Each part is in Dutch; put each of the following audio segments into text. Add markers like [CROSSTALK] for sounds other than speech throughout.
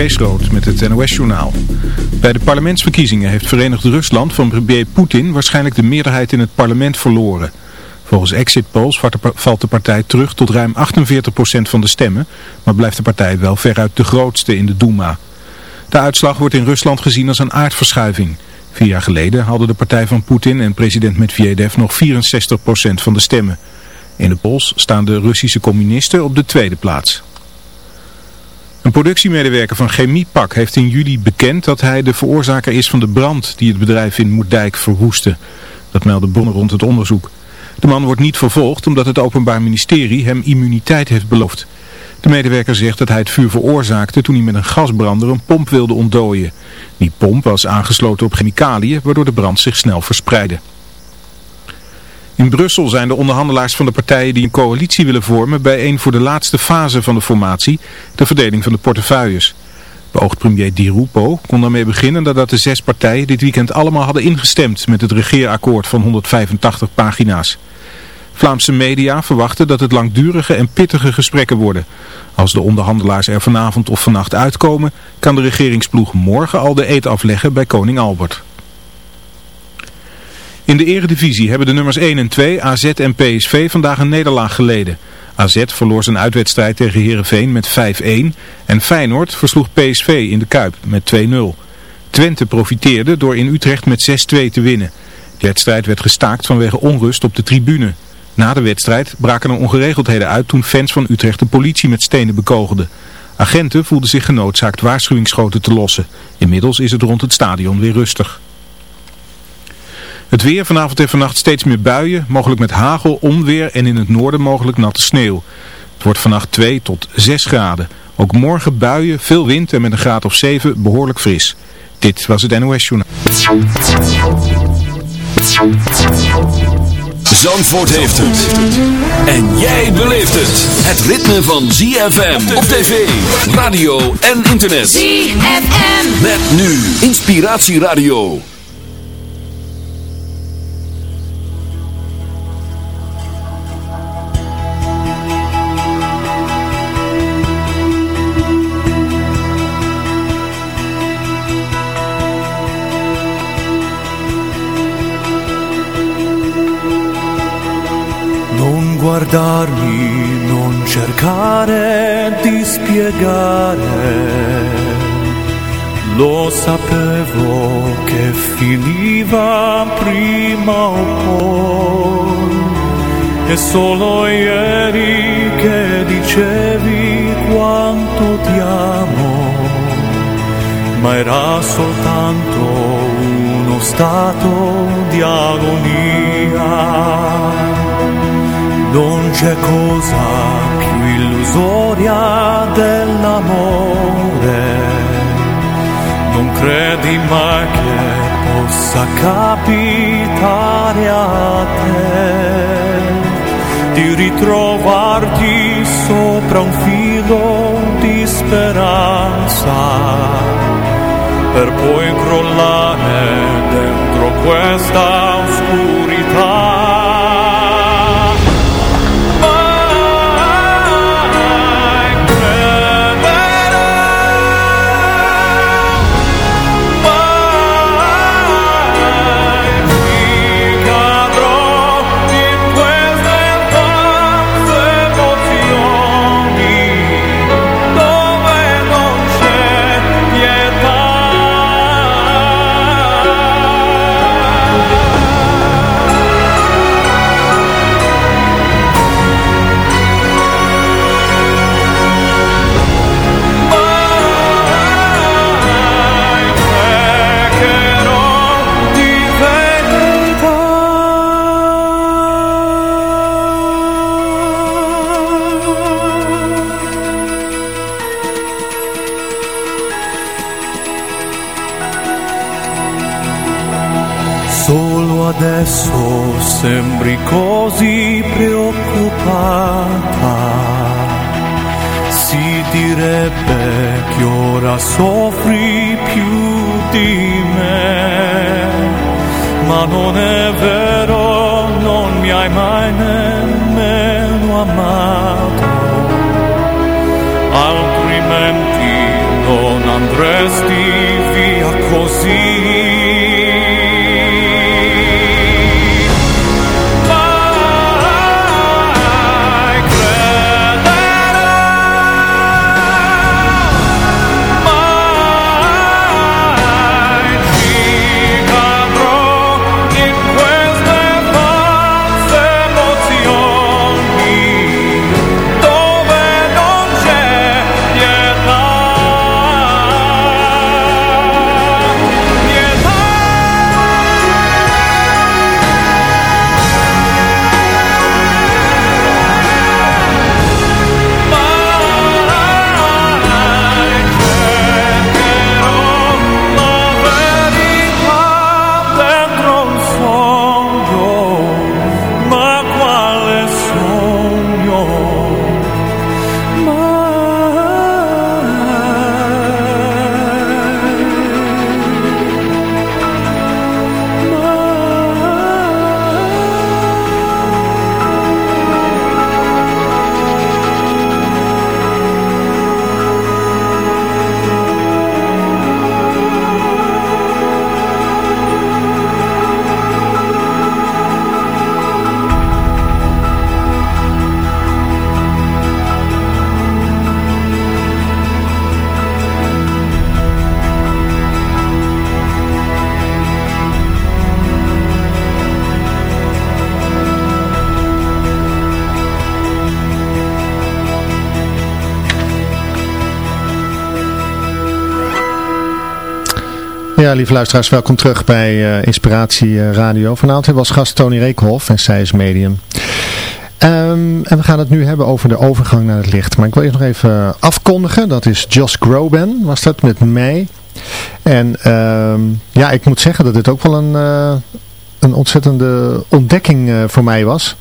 Kees met het NOS-journaal. Bij de parlementsverkiezingen heeft Verenigd Rusland van premier Poetin waarschijnlijk de meerderheid in het parlement verloren. Volgens exit polls valt de partij terug tot ruim 48% van de stemmen, maar blijft de partij wel veruit de grootste in de Duma. De uitslag wordt in Rusland gezien als een aardverschuiving. Vier jaar geleden hadden de partij van Poetin en president Medvedev nog 64% van de stemmen. In de polls staan de Russische communisten op de tweede plaats. Een productiemedewerker van Chemiepak heeft in juli bekend dat hij de veroorzaker is van de brand die het bedrijf in Moerdijk verwoestte. Dat melden bronnen rond het onderzoek. De man wordt niet vervolgd omdat het Openbaar Ministerie hem immuniteit heeft beloofd. De medewerker zegt dat hij het vuur veroorzaakte toen hij met een gasbrander een pomp wilde ontdooien. Die pomp was aangesloten op chemicaliën waardoor de brand zich snel verspreidde. In Brussel zijn de onderhandelaars van de partijen die een coalitie willen vormen bijeen voor de laatste fase van de formatie, de verdeling van de portefeuilles. Beoogd premier Di Rupo kon daarmee beginnen nadat de zes partijen dit weekend allemaal hadden ingestemd met het regeerakkoord van 185 pagina's. Vlaamse media verwachten dat het langdurige en pittige gesprekken worden. Als de onderhandelaars er vanavond of vannacht uitkomen, kan de regeringsploeg morgen al de eet afleggen bij koning Albert. In de eredivisie hebben de nummers 1 en 2, AZ en PSV, vandaag een nederlaag geleden. AZ verloor zijn uitwedstrijd tegen Heerenveen met 5-1 en Feyenoord versloeg PSV in de Kuip met 2-0. Twente profiteerde door in Utrecht met 6-2 te winnen. De wedstrijd werd gestaakt vanwege onrust op de tribune. Na de wedstrijd braken er ongeregeldheden uit toen fans van Utrecht de politie met stenen bekogelden. Agenten voelden zich genoodzaakt waarschuwingsschoten te lossen. Inmiddels is het rond het stadion weer rustig. Het weer vanavond en vannacht steeds meer buien, mogelijk met hagel, onweer en in het noorden mogelijk natte sneeuw. Het wordt vannacht 2 tot 6 graden. Ook morgen buien, veel wind en met een graad of 7 behoorlijk fris. Dit was het NOS Journaal. Zandvoort heeft het. En jij beleeft het. Het ritme van ZFM op tv, radio en internet. ZFM. Met nu Inspiratieradio. Guardarmi, non cercare di spiegare. Lo sapevo che finiva prima o poi. E solo ieri che dicevi quanto ti amo. Ma era soltanto uno stato di agonia. Non c'è cosa più illusoria dell'amore. Non credi mai che possa capitare a te di ritrovarti sopra un filo di speranza per poi crollare dentro questa oscurità. Brincou Ja, lieve luisteraars, welkom terug bij uh, Inspiratie uh, Radio. Vanavond hebben we als gast Tony Reekhoff en zij is medium. Um, en we gaan het nu hebben over de overgang naar het licht. Maar ik wil je nog even afkondigen. Dat is Josh Groban, was dat met mij. En um, ja, ik moet zeggen dat dit ook wel een, uh, een ontzettende ontdekking voor mij was.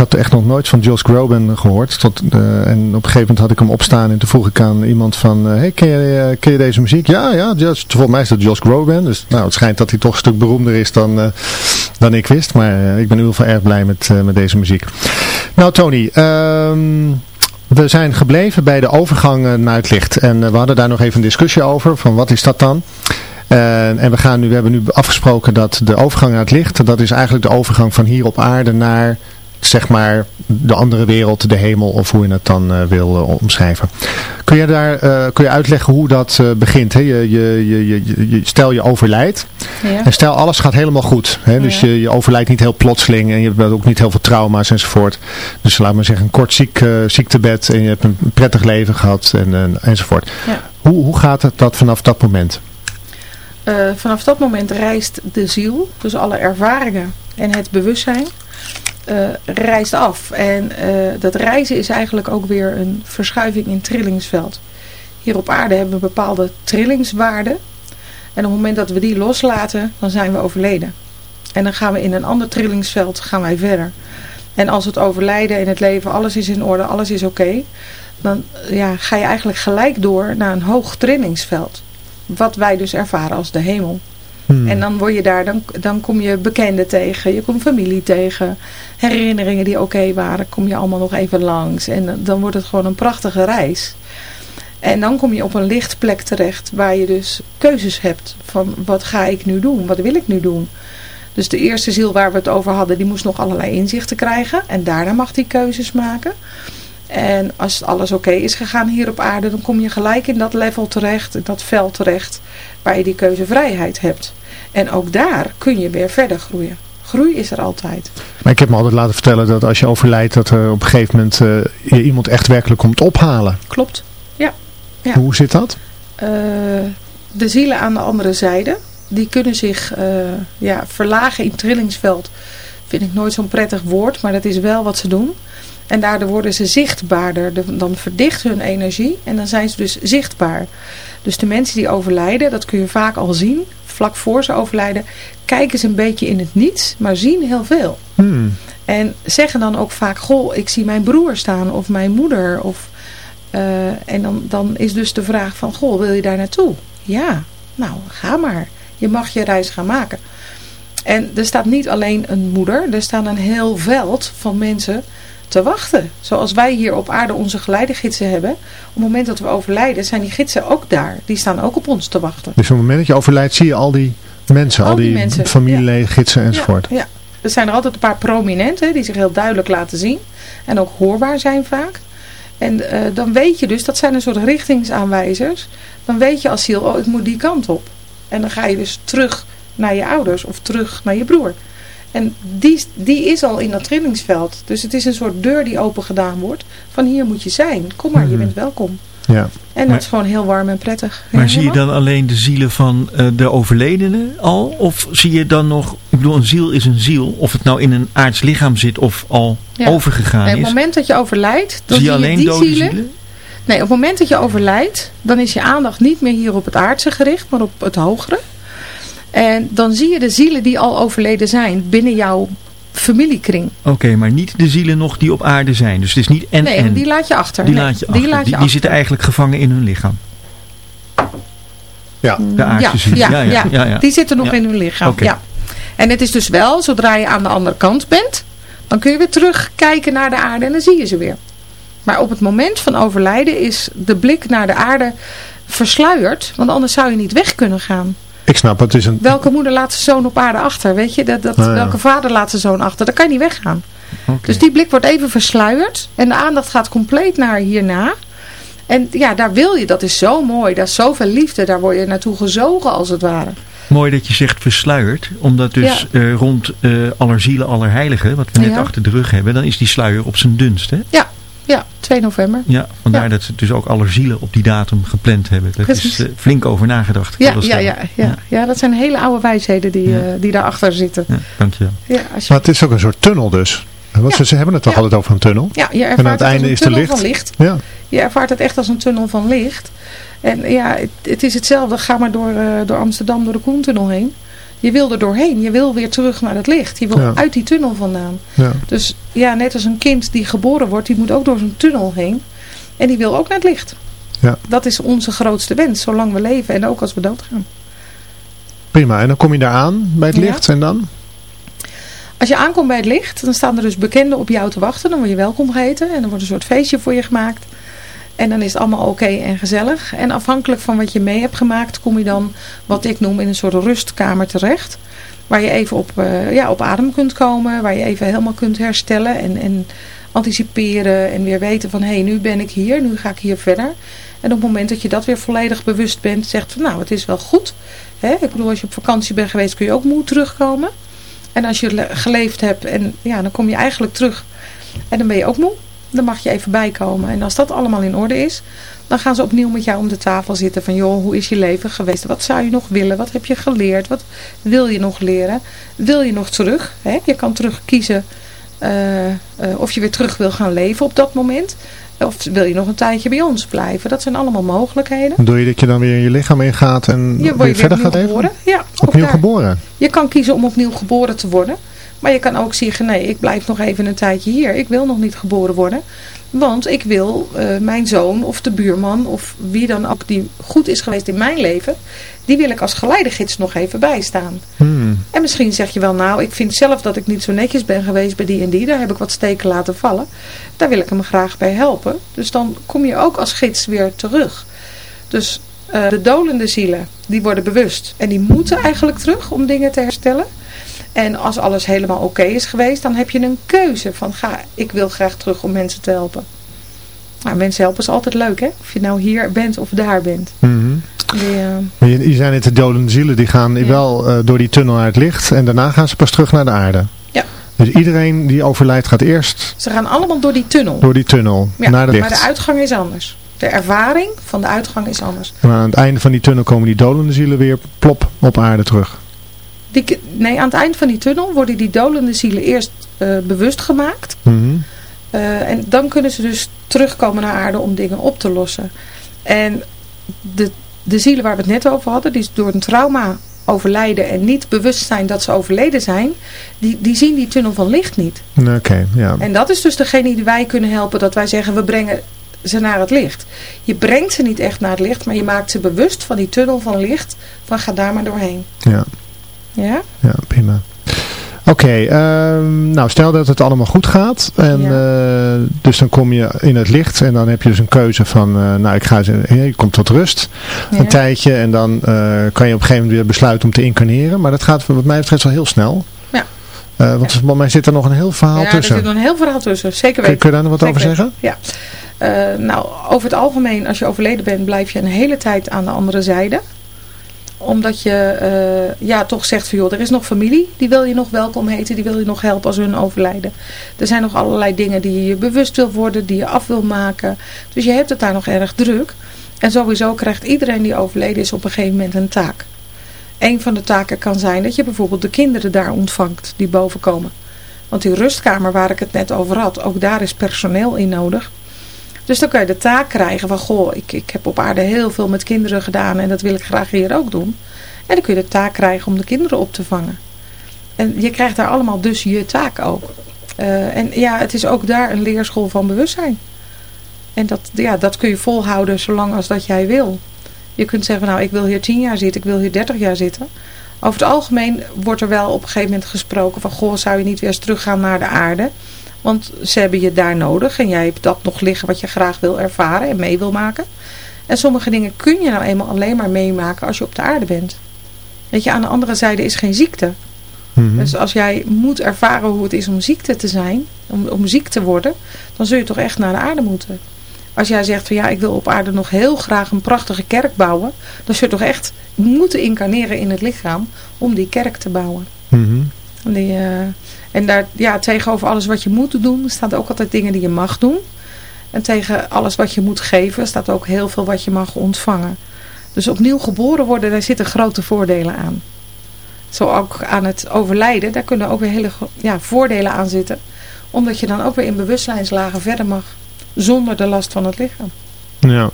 Had echt nog nooit van Josh Groban gehoord. Tot, uh, en op een gegeven moment had ik hem opstaan en toen vroeg ik aan iemand van, uh, hey, ken je, ken je deze muziek? Ja, ja, Josh, volgens mij is dat Josh Groban. Dus nou, het schijnt dat hij toch een stuk beroemder is dan, dan ik wist. Maar ik ben in ieder geval erg blij met, met deze muziek. Nou Tony, um, we zijn gebleven bij de overgang naar het licht. En we hadden daar nog even een discussie over, van wat is dat dan? En we, gaan nu, we hebben nu afgesproken dat de overgang naar het licht, dat is eigenlijk de overgang van hier op aarde naar zeg maar de andere wereld, de hemel of hoe je het dan uh, wil uh, omschrijven. Kun je daar uh, kun je uitleggen hoe dat begint? Hè? Je, je, je, je, stel je overlijdt ja. en stel alles gaat helemaal goed. Hè? Dus je, je overlijdt niet heel plotseling en je hebt ook niet heel veel trauma's enzovoort. Dus laat maar zeggen een kort ziek, ziektebed en je hebt een prettig leven gehad en, enzovoort. Ja. Hoe, hoe gaat het dat vanaf dat moment? Vanaf dat moment reist de ziel, dus alle ervaringen en het bewustzijn, reist af. En uh, dat reizen is eigenlijk ook weer een verschuiving in trillingsveld. Hier op aarde hebben we bepaalde trillingswaarden. En op het moment dat we die loslaten, dan zijn we overleden. En dan gaan we in een ander trillingsveld gaan wij verder. En als het overlijden in het leven, alles is in orde, alles is oké. Dan ja, ga je eigenlijk gelijk door naar een hoog trillingsveld wat wij dus ervaren als de hemel. Hmm. En dan word je daar, dan, dan kom je bekenden tegen, je komt familie tegen, herinneringen die oké waren, kom je allemaal nog even langs. En dan wordt het gewoon een prachtige reis. En dan kom je op een lichtplek terecht waar je dus keuzes hebt van wat ga ik nu doen, wat wil ik nu doen. Dus de eerste ziel waar we het over hadden, die moest nog allerlei inzichten krijgen. En daarna mag die keuzes maken. En als alles oké is gegaan hier op aarde, dan kom je gelijk in dat level terecht, in dat veld terecht, waar je die keuzevrijheid hebt. En ook daar kun je weer verder groeien. Groei is er altijd. Maar ik heb me altijd laten vertellen dat als je overlijdt, dat er op een gegeven moment uh, je iemand echt werkelijk komt ophalen. Klopt, ja. ja. Hoe zit dat? Uh, de zielen aan de andere zijde, die kunnen zich uh, ja, verlagen in trillingsveld. Vind ik nooit zo'n prettig woord, maar dat is wel wat ze doen. En daardoor worden ze zichtbaarder. Dan verdicht hun energie en dan zijn ze dus zichtbaar. Dus de mensen die overlijden, dat kun je vaak al zien. Vlak voor ze overlijden, kijken ze een beetje in het niets, maar zien heel veel. Hmm. En zeggen dan ook vaak, goh, ik zie mijn broer staan of mijn moeder. Of, uh, en dan, dan is dus de vraag van, goh, wil je daar naartoe? Ja, nou, ga maar. Je mag je reis gaan maken. En er staat niet alleen een moeder, er staat een heel veld van mensen te wachten. Zoals wij hier op aarde onze geleidegidsen hebben. Op het moment dat we overlijden zijn die gidsen ook daar. Die staan ook op ons te wachten. Dus op het moment dat je overlijdt zie je al die mensen, al, Al die die, familieleden, gidsen enzovoort. Ja, ja. Er zijn er altijd een paar prominenten die zich heel duidelijk laten zien. En ook hoorbaar zijn vaak. En eh, dan weet je dus, dat zijn een soort richtingsaanwijzers. Dan weet je als ziel, oh ik moet die kant op. En dan ga je dus terug naar je ouders of terug naar je broer. En die, die is al in dat trillingsveld. Dus het is een soort deur die open gedaan wordt. Van hier moet je zijn. Kom maar, je Mhm. bent welkom. Ja. En Maar- dat is gewoon heel warm en prettig. Maar zie je dan alleen de zielen van eh, de overledene al? Of zie je dan nog, ik bedoel een ziel is een ziel. Of het nou in een aards lichaam zit of al Ja. overgegaan Nee, op het is. moment dat je overlijdt, dan Zie je alleen die dode zielen. zielen? Nee, op het moment dat je overlijdt, dan is je aandacht niet meer hier op het aardse gericht, maar op het hogere. En dan zie je de zielen die al overleden zijn binnen jouw familiekring. Oké, maar niet de zielen nog die op aarde zijn. Dus het is niet en nee, en. die laat je achter. Die Nee, laat je die achter. laat je die, zitten eigenlijk gevangen in hun lichaam. Ja. De aardse zielen. Ja, Ja, ja, ja, ja, ja. die zitten nog Ja. in hun lichaam. Oké. Ja. En het is dus wel, zodra je aan de andere kant bent, dan kun je weer terugkijken naar de aarde en dan zie je ze weer. Maar op het moment van overlijden is de blik naar de aarde versluierd, want anders zou je niet weg kunnen gaan. Ik snap, het is een... Welke moeder laat zijn zoon op aarde achter? Weet je, dat, dat, Nou ja. welke vader laat zijn zoon achter? Dan kan je niet weggaan. Dus die blik wordt even versluierd. En de aandacht gaat compleet naar hierna. En ja, daar wil je. Dat is zo mooi. Daar is zoveel liefde. Daar word je naartoe gezogen als het ware. Mooi dat je zegt versluierd. Omdat dus eh, rond eh allerzielen, allerheiligen, wat we net Ja. achter de rug hebben, dan is die sluier op zijn dunst. Hè? Ja, 2 november. Ja, vandaar Ja. dat ze dus ook allerzielen op die datum gepland hebben. Dat Precies. is eh, flink over nagedacht. Ja, ja, ja, ja, ja. dat zijn hele oude wijsheden die, Ja. eh, die daarachter zitten. Ja, dankjewel. Ja, als je, Maar het is ook een soort tunnel dus. Want Ja. ze, ze hebben het toch Ja. altijd over een tunnel? ja, je ervaart aan het het als einde een is er tunnel licht. van licht. Ja. Je ervaart het echt als een tunnel van licht. En ja, het, het is hetzelfde. Ga maar door, eh, door Amsterdam, door de Koentunnel heen. Je wil er doorheen. Je wil weer terug naar het licht. Je wil Ja. uit die tunnel vandaan. ja. Dus ja, net als een kind die geboren wordt, die moet ook door zo'n tunnel heen. En die wil ook naar het licht. Ja. Dat is onze grootste wens, zolang we leven en ook als we doodgaan. Prima. En dan kom je daar aan bij het licht en dan? Als je aankomt bij het licht, dan staan er dus bekenden op jou te wachten. Dan word je welkom geheten en dan wordt een soort feestje voor je gemaakt. En dan is het allemaal oké en gezellig. En afhankelijk van wat je mee hebt gemaakt, kom je dan wat ik noem in een soort rustkamer terecht. Waar je even op, eh, ja, op adem kunt komen, waar je even helemaal kunt herstellen en, en anticiperen. En weer weten van hé, hey, nu ben ik hier, nu ga ik hier verder. En op het moment dat je dat weer volledig bewust bent, zegt van nou, het is wel goed. Hè? Ik bedoel, als je op vakantie bent geweest, kun je ook moe terugkomen. En als je le- geleefd hebt, en ja, dan kom je eigenlijk terug. En dan ben je ook moe. Dan mag je even bijkomen. En als dat allemaal in orde is, dan gaan ze opnieuw met jou om de tafel zitten. Van joh, hoe is je leven geweest? Wat zou je nog willen? Wat heb je geleerd? Wat wil je nog leren? Wil je nog terug? Hè? Je kan terug kiezen eh, eh, of je weer terug wil gaan leven op dat moment. Of wil je nog een tijdje bij ons blijven? Dat zijn allemaal mogelijkheden. Bedoel je dat je dan weer in je lichaam ingaat en Je weer verder gaat leven? Ja, Opnieuw daar. geboren? Je kan kiezen om opnieuw geboren te worden. Maar je kan ook zeggen, nee, ik blijf nog even een tijdje hier. Ik wil nog niet geboren worden. Want ik wil eh, mijn zoon of de buurman of wie dan ook die goed is geweest in mijn leven. Die wil ik als geleidegids nog even bijstaan. Hmm. En misschien zeg je wel, nou, ik vind zelf dat ik niet zo netjes ben geweest bij die en die. Daar heb ik wat steken laten vallen. Daar wil ik hem graag bij helpen. Dus dan kom je ook als gids weer terug. Dus eh, de dolende zielen, die worden bewust. En die moeten eigenlijk terug om dingen te herstellen. En als alles helemaal oké is geweest, dan heb je een keuze van, ga, ik wil graag terug om mensen te helpen. Nou, mensen helpen is altijd leuk, hè? Of je nou hier bent of daar bent. Mhm. Die, eh, Maar Je, je zei net, de dolende zielen die gaan Ja. wel eh, door die tunnel naar het licht en daarna gaan ze pas terug naar de aarde. Ja. Dus iedereen die overlijdt gaat eerst ze gaan allemaal door die tunnel. door die tunnel Ja, naar het licht. maar de uitgang is anders. De ervaring van de uitgang is anders. En aan het einde van die tunnel komen die dolende zielen weer plop op aarde terug. Die, nee, aan het eind van die tunnel worden die dolende zielen eerst eh, bewust gemaakt. Mhm. Eh, en dan kunnen ze dus terugkomen naar aarde om dingen op te lossen. En de, de zielen waar we het net over hadden, die door een trauma overlijden en niet bewust zijn dat ze overleden zijn, die, die zien die tunnel van licht niet. Oké, ja. En dat is dus degene die wij kunnen helpen, dat wij zeggen we brengen ze naar het licht. Je brengt ze niet echt naar het licht, maar je maakt ze bewust van die tunnel van licht, van ga daar maar doorheen. ja. Ja? Ja, prima. Oké, ehm, nou stel dat het allemaal goed gaat. En, Ja. eh, dus dan kom je in het licht en dan heb je dus een keuze van, eh, nou ik ga, je komt tot rust Ja. een tijdje. En dan eh, kan je op een gegeven moment weer besluiten om te incarneren. Maar dat gaat wat mij betreft wel heel snel. Ja. Want volgens mij zit er nog een heel verhaal Ja, er tussen. zit nog een heel verhaal tussen. Zeker weten. kun je daar nog wat over zeggen? Ja. Nou, over het algemeen, als je overleden bent, blijf je een hele tijd aan de andere zijde. Omdat je eh, ja, toch zegt van joh, er is nog familie, die wil je nog welkom heten, die wil je nog helpen als hun overlijden. Er zijn nog allerlei dingen die je bewust wil worden, die je af wil maken. Dus je hebt het daar nog erg druk. En sowieso krijgt iedereen die overleden is op een gegeven moment een taak. Een van de taken kan zijn dat je bijvoorbeeld de kinderen daar ontvangt die boven komen. Want die rustkamer waar ik het net over had, ook daar is personeel in nodig. Dus dan kan je de taak krijgen van, goh, ik, ik heb op aarde heel veel met kinderen gedaan en dat wil ik graag hier ook doen. En dan kun je de taak krijgen om de kinderen op te vangen. En je krijgt daar allemaal dus je taak ook. Eh, en ja, het is ook daar een leerschool van bewustzijn. En dat, ja, dat kun je volhouden zolang als dat jij wil. Je kunt zeggen, nou ik wil hier 10 jaar zitten, ik wil hier 30 jaar zitten. Over het algemeen wordt er wel op een gegeven moment gesproken van, goh, zou je niet weer eens teruggaan naar de aarde? Want ze hebben je daar nodig en jij hebt dat nog liggen wat je graag wil ervaren en mee wil maken. En sommige dingen kun je nou eenmaal alleen maar meemaken als je op de aarde bent. Weet je, aan de andere zijde is geen ziekte. Mhm. Dus als jij moet ervaren hoe het is om ziekte te zijn, om, om ziek te worden, dan zul je toch echt naar de aarde moeten. Als jij zegt van ja, ik wil op aarde nog heel graag een prachtige kerk bouwen, dan zul je toch echt moeten incarneren in het lichaam om die kerk te bouwen. Mhm. Die, eh, en daar, ja, tegenover alles wat je moet doen, staat ook altijd dingen die je mag doen. En tegen alles wat je moet geven, staat ook heel veel wat je mag ontvangen. Dus opnieuw geboren worden, daar zitten grote voordelen aan. Zo ook aan het overlijden, daar kunnen ook weer hele ja, voordelen aan zitten. Omdat je dan ook weer in bewustzijnslagen verder mag. Zonder de last van het lichaam. Ja.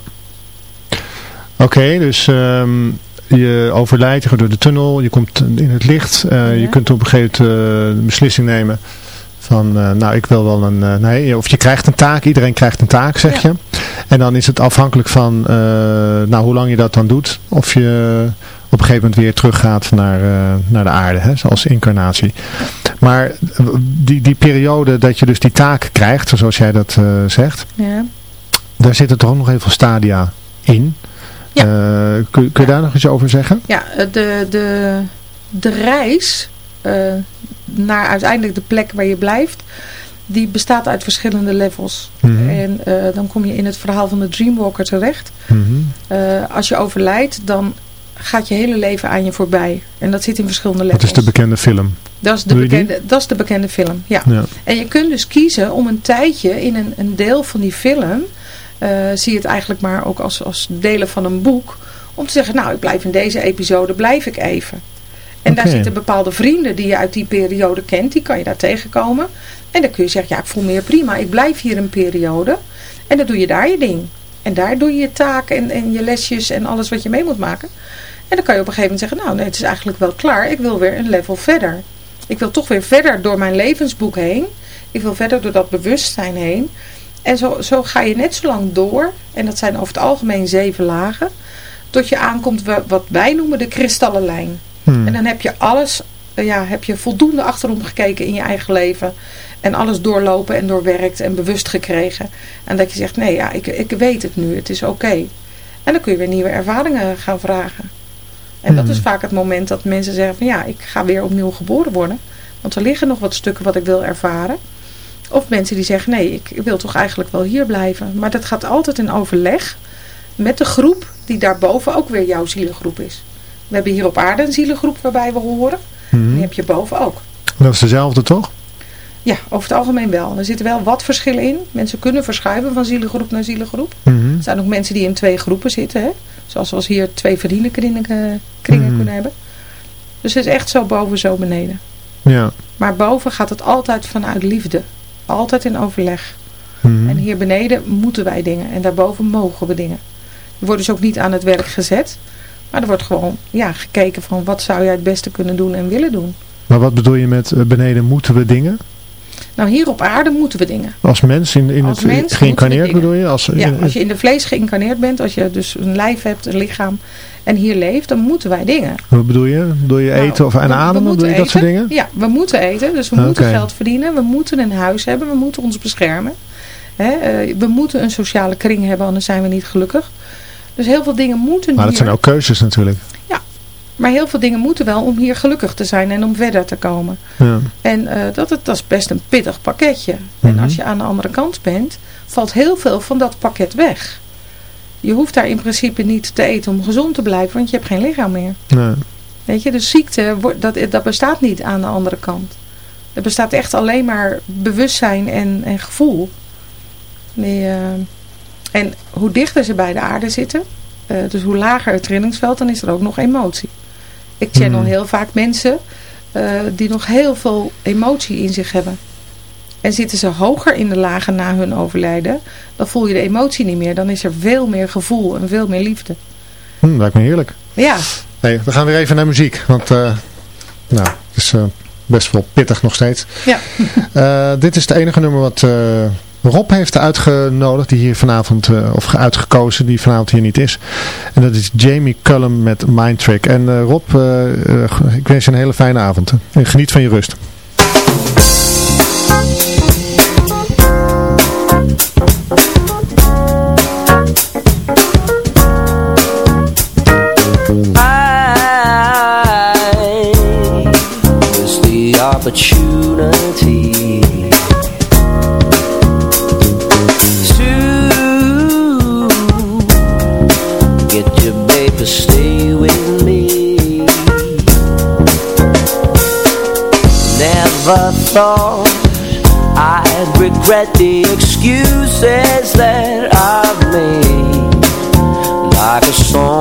Oké, dus ehm, je overlijdt, je gaat door de tunnel, je komt in het licht. eh, Je kunt op een gegeven moment eh, beslissing nemen van, eh, nou ik wil wel een, nee, of je krijgt een taak, iedereen krijgt een taak zeg je. En dan is het afhankelijk van, nou hoe lang je dat dan doet, of je op een gegeven moment weer teruggaat naar, naar de aarde, hè, zoals incarnatie. Maar die, die periode dat je dus die taak krijgt, zoals jij dat zegt, Ja. daar zitten toch ook nog heel veel stadia in. Ja. Eh, kun, kun je daar nog iets over zeggen? Ja, eh, de, de, de reis eh, naar uiteindelijk de plek waar je blijft, die bestaat uit verschillende levels. Mhm. En dan kom je in het verhaal van de Dreamwalker terecht. Mhm. Als je overlijdt, dan gaat je hele leven aan je voorbij. En dat zit in verschillende Dat levels. is de bekende film. dat, is de bekende, dat is de bekende film, ja. Ja. En je kunt dus kiezen om een tijdje in een, een deel van die film, zie je het eigenlijk maar ook als, als delen van een boek, om te zeggen, nou ik blijf in deze episode, blijf ik even. En daar zitten bepaalde vrienden die je uit die periode kent, die kan je daar tegenkomen. En dan kun je zeggen, ja ik voel me prima, ik blijf hier een periode. En dan doe je daar je ding. En daar doe je je taak en, en je lesjes en alles wat je mee moet maken. En dan kan je op een gegeven moment zeggen, nou nee, het is eigenlijk wel klaar, ik wil weer een level verder. Ik wil toch weer verder door mijn levensboek heen. Ik wil verder door dat bewustzijn heen. En zo, zo ga je net zo lang door. En dat zijn over het algemeen zeven lagen. Tot je aankomt wa- wat wij noemen de kristallenlijn. Hmm. En dan heb je alles, eh, ja, heb je voldoende achterom gekeken in je eigen leven. En alles doorlopen en doorwerkt en bewust gekregen. En dat je zegt, nee, ja, ik, ik weet het nu, het is oké. En dan kun je weer nieuwe ervaringen gaan vragen. En dat Hmm. is vaak het moment dat mensen zeggen van ja, ik ga weer opnieuw geboren worden. Want er liggen nog wat stukken wat ik wil ervaren. Of mensen die zeggen nee, ik wil toch eigenlijk wel hier blijven. Maar dat gaat altijd in overleg met de groep die daarboven ook weer jouw zielengroep is. We hebben hier op aarde een zielengroep waarbij we horen. Mhm. Die heb je boven ook. Dat is dezelfde toch? Ja, over het algemeen wel. Er zitten wel wat verschillen in. Mensen kunnen verschuiven van zielengroep naar zielengroep. Mhm. Er zijn ook mensen die in twee groepen zitten. Hè? Zoals we hier twee vriendenkringen kringen Mhm. kunnen hebben. Dus het is echt zo boven, zo beneden. Ja. Maar boven gaat het altijd vanuit liefde. Altijd in overleg. Mhm. En hier beneden moeten wij dingen. En daarboven mogen we dingen. Je wordt dus ook niet aan het werk gezet. Maar er wordt gewoon ja, gekeken van wat zou jij het beste kunnen doen en willen doen. Maar wat bedoel je met eh, beneden moeten we dingen? Nou, hier op aarde moeten we dingen. Als mens in, in Als het mens geïncarneerd bedoel je? Als, Ja, in- als je in de vlees geïncarneerd bent, als je dus een lijf hebt, een lichaam en hier leeft, dan moeten wij dingen. Wat bedoel je? Doe je Nou, eten of aan ademen? Bedoel je dat soort dingen? Ja, we moeten eten, dus we moeten geld verdienen, we moeten een huis hebben, we moeten ons beschermen. Hè, eh, we moeten een sociale kring hebben, anders zijn we niet gelukkig. Dus heel veel dingen moeten Maar dat hier. zijn ook keuzes natuurlijk. Maar heel veel dingen moeten wel om hier gelukkig te zijn en om verder te komen. Ja. En eh, dat is best een pittig pakketje. En Mhm. als je aan de andere kant bent, valt heel veel van dat pakket weg. Je hoeft daar in principe niet te eten om gezond te blijven, want je hebt geen lichaam meer. Nee. Weet je, dus ziekte, dat, dat bestaat niet aan de andere kant. Er bestaat echt alleen maar bewustzijn en, en gevoel. Die, eh, en hoe dichter ze bij de aarde zitten, eh, dus hoe lager het trillingsveld, dan is er ook nog emotie. Ik channel Hmm. heel vaak mensen eh, die nog heel veel emotie in zich hebben. En zitten ze hoger in de lagen na hun overlijden, dan voel je de emotie niet meer. Dan is er veel meer gevoel en veel meer liefde. Hm, lijkt me heerlijk. Ja, Hey, we gaan weer even naar muziek. Want eh, nou, het is eh, best wel pittig nog steeds. ja. [LAUGHS] Eh, dit is het enige nummer wat Rob heeft uitgenodigd. Die hier vanavond, of ge- uitgekozen, die vanavond hier niet is. En dat is Jamie Cullum met Mind Trick. En Rob, ik wens je een hele fijne avond. En geniet van je rust. Thought I'd regret the excuses that I've made, like a song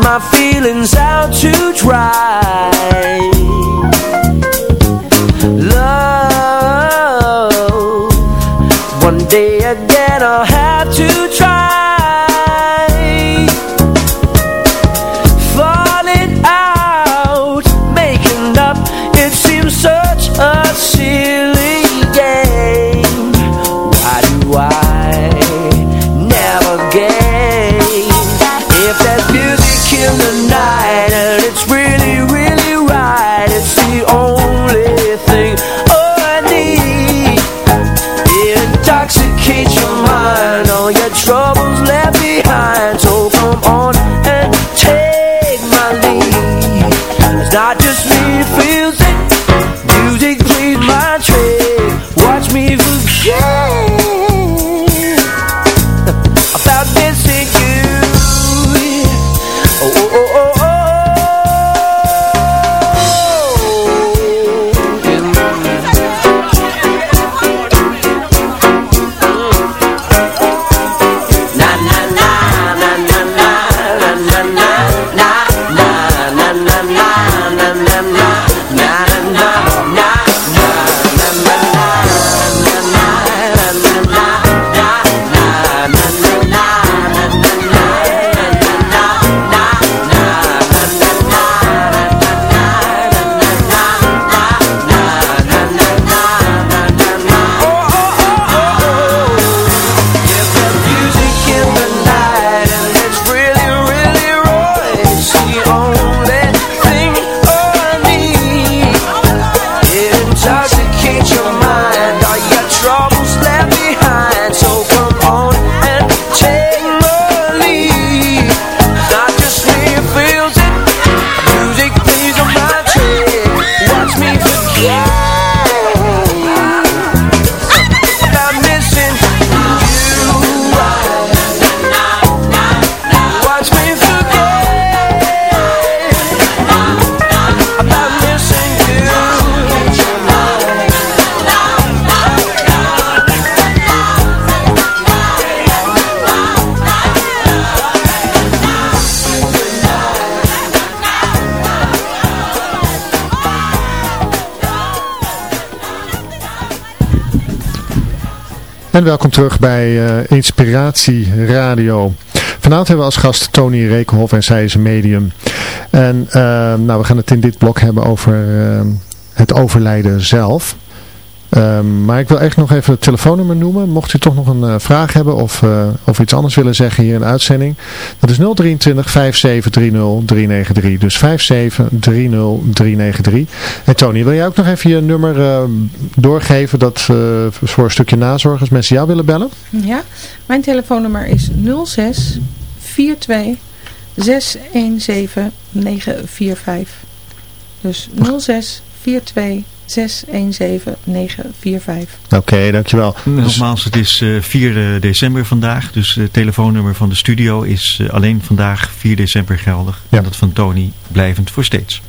my feelings out to dry. Love, one day again I'll have to try En welkom terug bij uh, Inspiratie Radio. Vanavond hebben we als gast Tony Rekenhoff en zij is een medium. En uh, nou, we gaan het in dit blok hebben over uh, het overlijden zelf. Um, maar ik wil echt nog even het telefoonnummer noemen. Mocht u toch nog een uh, vraag hebben of, uh, of iets anders willen zeggen hier in de uitzending. Dat is 023 5730 393. Dus 5730 393. En Tony, wil jij ook nog even je nummer uh, doorgeven dat, voor een stukje nazorg als mensen jou willen bellen? Ja, mijn telefoonnummer is 06 42 617 945. Dus 06 42 617945. Oké, okay, dankjewel. Nogmaals, het is uh, 4 december vandaag. Dus het telefoonnummer van de studio is uh, alleen vandaag 4 december geldig. Ja. En dat van Tony blijvend voor steeds.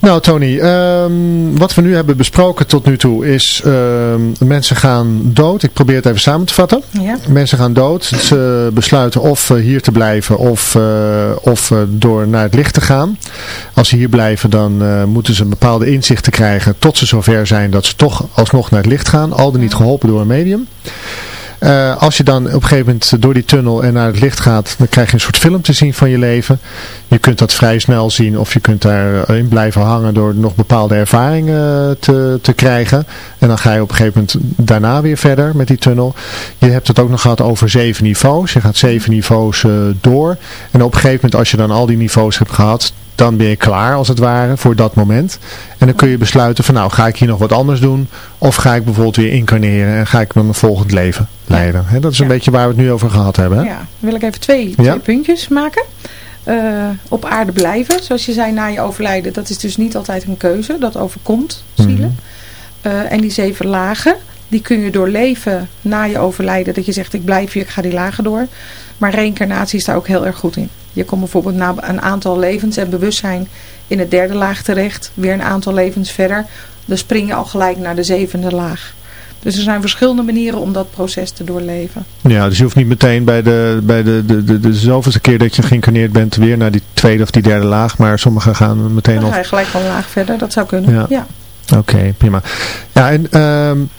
Nou Tony, um, wat we nu hebben besproken tot nu toe is um, mensen gaan dood. Ik probeer het even samen te vatten. Ja. Mensen gaan dood. Ze besluiten of uh, hier te blijven of, uh, of uh, door naar het licht te gaan. Als ze hier blijven dan moeten ze een bepaalde inzichten krijgen tot ze zover zijn dat ze toch alsnog naar het licht gaan. Al dan niet geholpen door een medium. Uh, als je dan op een gegeven moment door die tunnel en naar het licht gaat, dan krijg je een soort film te zien van je leven. Je kunt dat vrij snel zien of je kunt daarin blijven hangen door nog bepaalde ervaringen te, te krijgen. En dan ga je op een gegeven moment daarna weer verder met die tunnel. Je hebt het ook nog gehad over zeven niveaus. Je gaat zeven niveaus door. En op een gegeven moment als je dan al die niveaus hebt gehad, dan ben je klaar als het ware voor dat moment. En dan kun je besluiten van nou ga ik hier nog wat anders doen. Of ga ik bijvoorbeeld weer incarneren en ga ik een volgend leven leiden. Ja. dat is een ja. beetje waar we het nu over gehad hebben. Hè? Ja, dan wil ik even twee, puntjes maken. Uh, op aarde blijven, zoals je zei na je overlijden. Dat is dus niet altijd een keuze, dat overkomt zielen. Mm -hmm. uh, en die zeven lagen, die kun je doorleven na je overlijden. Dat je zegt ik blijf hier, ik ga die lagen door. Maar reïncarnatie is daar ook heel erg goed in. Je komt bijvoorbeeld na een aantal levens en bewustzijn in het derde laag terecht. Weer een aantal levens verder. Dan spring je al gelijk naar de zevende laag. Dus er zijn verschillende manieren om dat proces te doorleven. Ja, dus je hoeft niet meteen bij de, bij de, de, de, de zoveelste keer dat je geïncarneerd bent weer naar die tweede of die derde laag. Maar sommigen gaan meteen dan op... ga je gelijk al een laag verder, dat zou kunnen. Ja. ja. Oké, okay, prima. Ja, en um,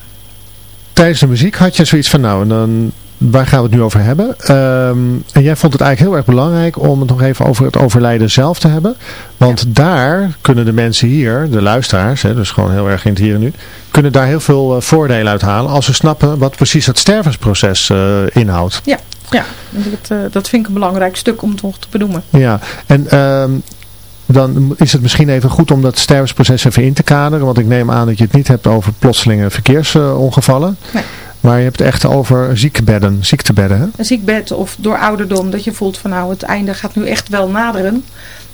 tijdens de muziek had je zoiets van nou, en dan waar gaan we het nu over hebben? Um, en jij vond het eigenlijk heel erg belangrijk om het nog even over het overlijden zelf te hebben. Want ja. daar kunnen de mensen hier, de luisteraars, hè, dus gewoon heel erg in het hier en nu, kunnen daar heel veel uh, voordelen uit halen als ze snappen wat precies het stervensproces uh, inhoudt. Ja, ja dat, uh, dat vind ik een belangrijk stuk om toch te benoemen. Ja, en... Um, dan is het misschien even goed om dat stervensproces even in te kaderen. Want ik neem aan dat je het niet hebt over plotselinge verkeersongevallen. Nee. Maar je hebt het echt over ziekbedden, ziektebedden. Hè? Een ziekbed of door ouderdom dat je voelt van nou het einde gaat nu echt wel naderen.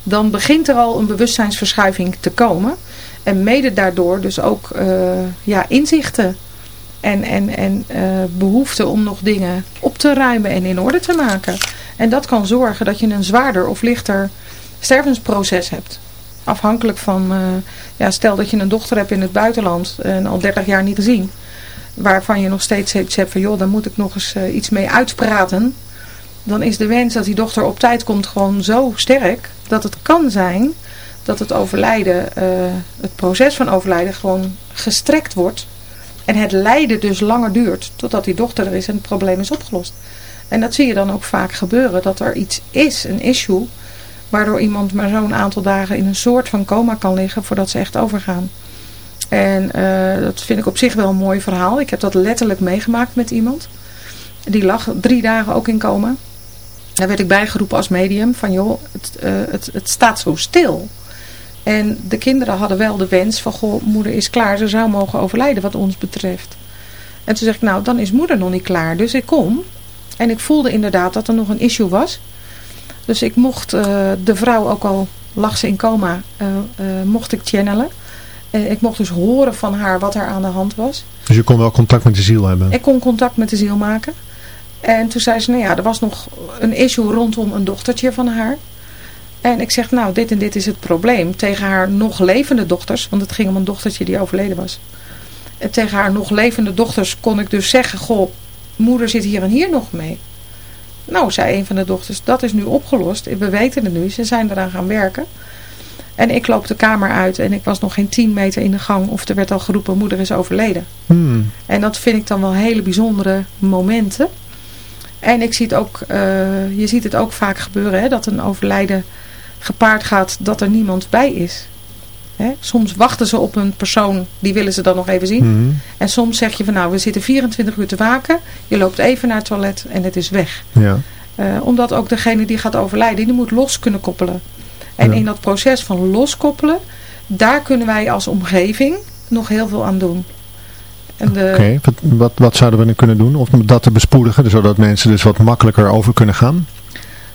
Dan begint er al een bewustzijnsverschuiving te komen. En mede daardoor dus ook uh, ja, inzichten en, en, en uh, behoefte om nog dingen op te ruimen en in orde te maken. En dat kan zorgen dat je een zwaarder of lichter stervensproces hebt. Afhankelijk van, uh, ja, stel dat je een dochter hebt in het buitenland en al 30 jaar niet gezien waarvan je nog steeds iets hebt van joh, daar moet ik nog eens uh, iets mee uitpraten. Dan is de wens dat die dochter op tijd komt gewoon zo sterk dat het kan zijn dat het overlijden, uh, het proces van overlijden gewoon gestrekt wordt. En het lijden dus langer duurt totdat die dochter er is en het probleem is opgelost. En dat zie je dan ook vaak gebeuren, dat er iets is, een issue, waardoor iemand maar zo'n aantal dagen in een soort van coma kan liggen voordat ze echt overgaan. En uh, dat vind ik op zich wel een mooi verhaal. Ik heb dat letterlijk meegemaakt met iemand. Die lag drie dagen ook in coma. Daar werd ik bijgeroepen als medium van joh, het, uh, het, het staat zo stil. En de kinderen hadden wel de wens van goh, moeder is klaar. Ze zou mogen overlijden wat ons betreft. En toen zeg ik nou, dan is moeder nog niet klaar. Dus ik kom. En ik voelde inderdaad dat er nog een issue was. Dus ik mocht uh, de vrouw, ook al lag ze in coma, mocht ik channelen. Ik mocht dus horen van haar wat er aan de hand was. Dus je kon wel contact met de ziel hebben? Ik kon contact met de ziel maken. En toen zei ze, nou ja, er was nog een issue rondom een dochtertje van haar. En ik zeg, nou, dit en dit is het probleem. Tegen haar nog levende dochters, want het ging om een dochtertje die overleden was. En tegen haar nog levende dochters kon ik dus zeggen, goh, moeder zit hier en hier nog mee. Nou, zei een van de dochters, dat is nu opgelost. We weten het nu, ze zijn eraan gaan werken. En ik loop de kamer uit en ik was nog geen 10 meter in de gang of er werd al geroepen moeder is overleden. Hmm. En dat vind ik dan wel hele bijzondere momenten. En ik zie het ook, eh, je ziet het ook vaak gebeuren hè, dat een overlijden gepaard gaat dat er niemand bij is. Hè? Soms wachten ze op een persoon, die willen ze dan nog even zien. Hmm. En soms zeg je van nou we zitten 24 uur te waken, je loopt even naar het toilet en het is weg. Ja. Eh, omdat ook degene die gaat overlijden, die moet los kunnen koppelen. En Ja. in dat proces van loskoppelen, daar kunnen wij als omgeving nog heel veel aan doen. Oké, wat, wat, wat zouden we nu kunnen doen? Of dat te bespoedigen, zodat mensen dus wat makkelijker over kunnen gaan?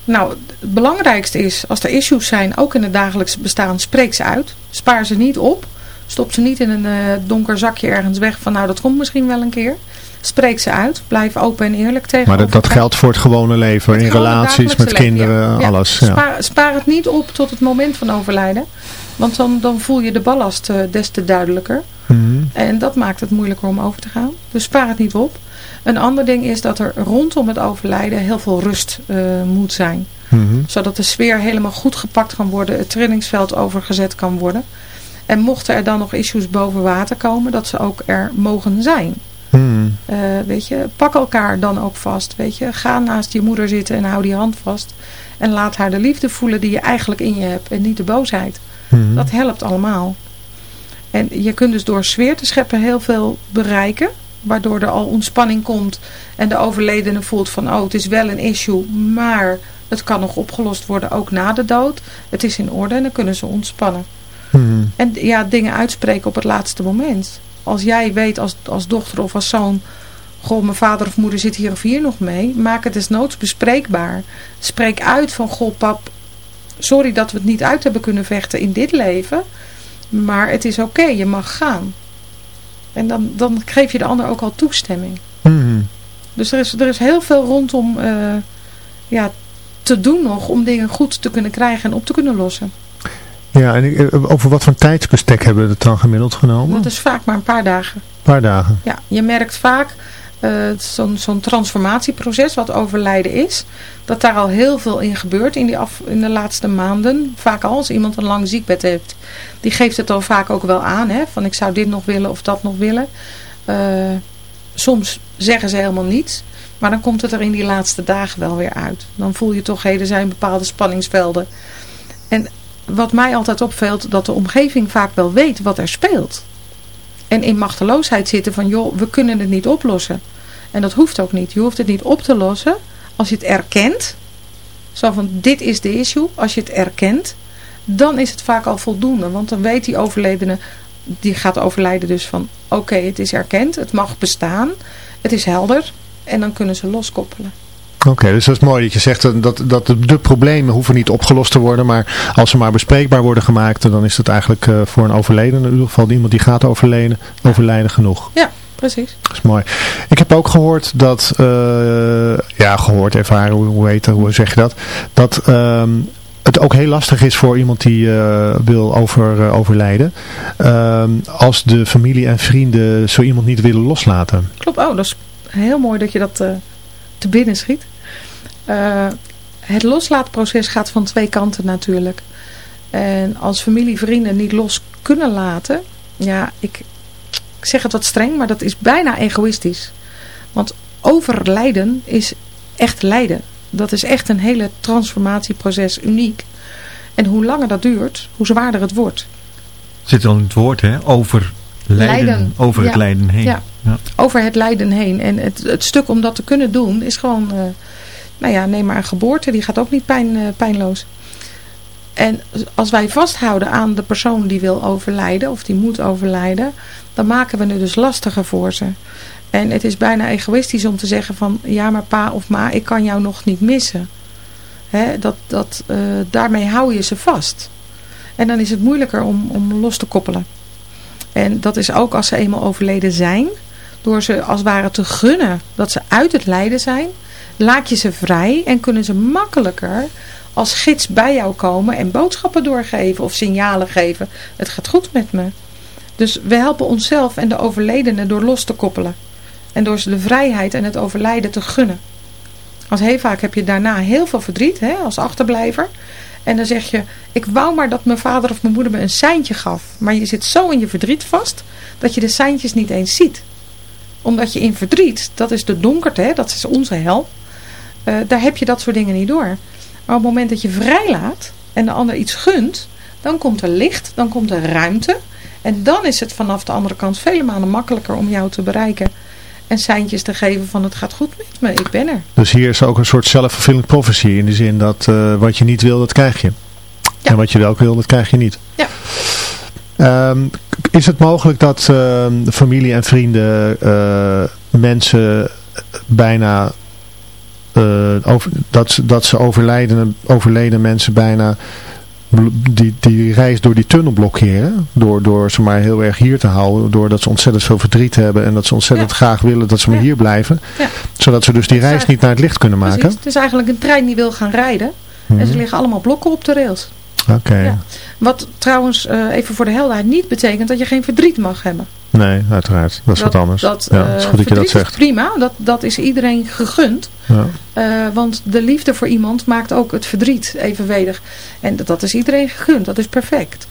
Nou, het belangrijkste is, als er issues zijn, ook in het dagelijks bestaan, spreek ze uit. Spaar ze niet op. Stop ze niet in een eh, donker zakje ergens weg van nou dat komt misschien wel een keer. Spreek ze uit. Blijf open en eerlijk tegen Maar dat, dat geldt voor het gewone leven, in relaties, met leven, kinderen, ja. Alles. Ja. Spaar, spaar het niet op tot het moment van overlijden. Want dan, dan voel je de ballast eh, des te duidelijker. Mhm. En dat maakt het moeilijker om over te gaan. Dus spaar het niet op. Een ander ding is dat er rondom het overlijden heel veel rust eh, moet zijn. Mhm. Zodat de sfeer helemaal goed gepakt kan worden. Het trainingsveld overgezet kan worden. En mochten er dan nog issues boven water komen. Dat ze ook er mogen zijn. Mhm. Eh, weet je, pak elkaar dan ook vast. Weet je, ga naast je moeder zitten en hou die hand vast. En laat haar de liefde voelen die je eigenlijk in je hebt. En niet de boosheid. Mhm. Dat helpt allemaal. En je kunt dus door sfeer te scheppen heel veel bereiken. Waardoor er al ontspanning komt. En de overledene voelt van oh het is wel een issue. Maar het kan nog opgelost worden ook na de dood. Het is in orde en dan kunnen ze ontspannen. Mhm. En ja, dingen uitspreken op het laatste moment. Als jij weet als, als dochter of als zoon... Goh, mijn vader of moeder zit hier of hier nog mee. Maak het desnoods bespreekbaar. Spreek uit van, goh pap, sorry dat we het niet uit hebben kunnen vechten in dit leven. Maar het is oké, je mag gaan. En dan, dan geef je de ander ook al toestemming. Mhm. Dus er is, er is heel veel rondom eh, ja, te doen nog om dingen goed te kunnen krijgen en op te kunnen lossen. Ja, en eh, over wat voor tijdsbestek hebben we het dan gemiddeld genomen? Dat is vaak maar een paar dagen. Een paar dagen. Ja, je merkt vaak zo'n zo'n transformatieproces wat overlijden is. Dat daar al heel veel in gebeurt in, die af, in de laatste maanden. Vaak al als iemand een lang ziekbed heeft. Die geeft het dan vaak ook wel aan. Hè, van ik zou dit nog willen of dat nog willen. Eh, soms zeggen ze helemaal niets. Maar dan komt het er in die laatste dagen wel weer uit. Dan voel je toch, hé, er zijn bepaalde spanningsvelden. En wat mij altijd opvalt, dat de omgeving vaak wel weet wat er speelt. En in machteloosheid zitten van, joh, we kunnen het niet oplossen. En dat hoeft ook niet. Je hoeft het niet op te lossen als je het erkent. Zo van, dit is de issue. Als je het erkent, dan is het vaak al voldoende. Want dan weet die overledene, die gaat overlijden dus van, oké, het is erkend. Het mag bestaan. Het is helder. En dan kunnen ze loskoppelen. Oké, dus dat is mooi dat je zegt dat, dat, dat de, de problemen hoeven niet opgelost te worden, maar als ze maar bespreekbaar worden gemaakt, dan is dat eigenlijk eh, voor een overledene, in ieder geval iemand die gaat overleden, overlijden genoeg. Ja, precies. Dat is mooi. Ik heb ook gehoord dat, eh, ja gehoord, ervaren, hoe, hoe, heet dat, hoe zeg je dat, dat ehm, het ook heel lastig is voor iemand die eh, wil over, overlijden, ehm, als de familie en vrienden zo iemand niet willen loslaten. Klopt. Oh, dat is heel mooi dat je dat te binnen schiet. Eh, het loslaatproces gaat van twee kanten natuurlijk. En als familie, vrienden niet los kunnen laten. Ja, ik, ik zeg het wat streng, maar dat is bijna egoïstisch. Want overlijden is echt lijden. Dat is echt een hele transformatieproces, uniek. En hoe langer dat duurt, hoe zwaarder het wordt. Zit al in het woord, hè? Over lijden. Lijden, Over het ja. lijden heen. Ja. Over het lijden heen. En het, het stuk om dat te kunnen doen is gewoon, eh, nou ja, neem maar een geboorte, die gaat ook niet pijn, eh, pijnloos. En als wij vasthouden aan de persoon die wil overlijden of die moet overlijden, dan maken we het dus lastiger voor ze. En het is bijna egoïstisch om te zeggen van, ja maar pa of ma, ik kan jou nog niet missen. Dat, dat, eh, daarmee hou je ze vast. En dan is het moeilijker om, om los te koppelen. En dat is ook als ze eenmaal overleden zijn. Door ze als het ware te gunnen dat ze uit het lijden zijn. Laat je ze vrij en kunnen ze makkelijker als gids bij jou komen. En boodschappen doorgeven of signalen geven. Het gaat goed met me. Dus we helpen onszelf en de overledene door los te koppelen. En door ze de vrijheid en het overlijden te gunnen. Want heel vaak heb je daarna heel veel verdriet hè, als achterblijver. En dan zeg je, ik wou maar dat mijn vader of mijn moeder me een seintje gaf. Maar je zit zo in je verdriet vast, dat je de seintjes niet eens ziet. Omdat je in verdriet, dat is de donkerte, hè, dat is onze hel. Uh, daar heb je dat soort dingen niet door. Maar op het moment dat je vrijlaat en de ander iets gunt, dan komt er licht, dan komt er ruimte. En dan is het vanaf de andere kant vele malen makkelijker om jou te bereiken. En seintjes te geven van het gaat goed met me, ik ben er. Dus hier is ook een soort self-fulfilling prophecy. In de zin dat uh, wat je niet wil, dat krijg je. Ja. En wat je wel wil, dat krijg je niet. Ja. Um, is het mogelijk dat uh, familie en vrienden uh, mensen bijna over, dat, dat ze overlijden, overleden mensen bijna die, die reis door die tunnel blokkeren. Door, door ze maar heel erg hier te houden. Doordat ze ontzettend veel verdriet hebben. En dat ze ontzettend graag willen dat ze maar hier blijven. Ja. Zodat ze dus die reis niet naar het licht kunnen maken. Het is eigenlijk een trein die wil gaan rijden. En ze mhm. liggen allemaal blokken op de rails. Oké. Wat trouwens, uh, even voor de helderheid, niet betekent dat je geen verdriet mag hebben. Nee, uiteraard. Dat is wat anders. Dat, ja, het is goed dat je dat zegt. prima, dat, dat is iedereen gegund. Ja. Uh, want de liefde voor iemand maakt ook het verdriet evenwedig. En dat, dat is iedereen gegund, dat is perfect.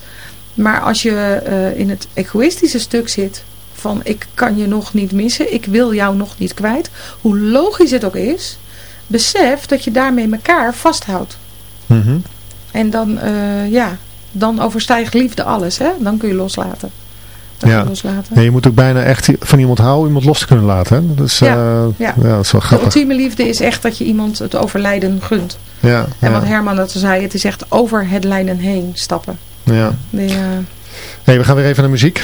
Maar als je uh, in het egoïstische stuk zit van ik kan je nog niet missen, ik wil jou nog niet kwijt. Hoe logisch het ook is, besef dat je daarmee elkaar vasthoudt. Mm En dan, ja, dan overstijgt liefde alles, hè? Dan kun je loslaten ja. loslaten. je moet ook bijna echt van iemand houden, iemand los te kunnen laten. Hè? Dus, ja, uh, ja. ja. dat is wel grappig. De ultieme liefde is echt dat je iemand het overlijden gunt. Ja, en wat Herman dat zei, het is echt over het lijnen heen stappen. Ja. Uh... hey, we gaan weer even naar muziek.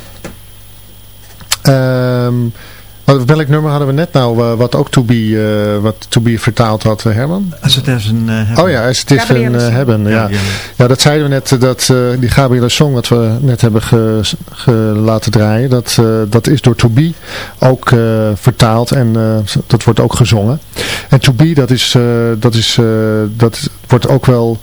Um, Welk nummer hadden we net nou, uh, wat ook To Be, uh, wat to be vertaald had, uh, Herman? Als het is een hebben. Oh ja, als het is een hebben, ja. ja. dat zeiden we net, dat die Gabriele song wat we net hebben ge, ge laten draaien, dat, dat is door To Be ook vertaald en dat wordt ook gezongen. En To Be, dat is, dat is, dat wordt ook wel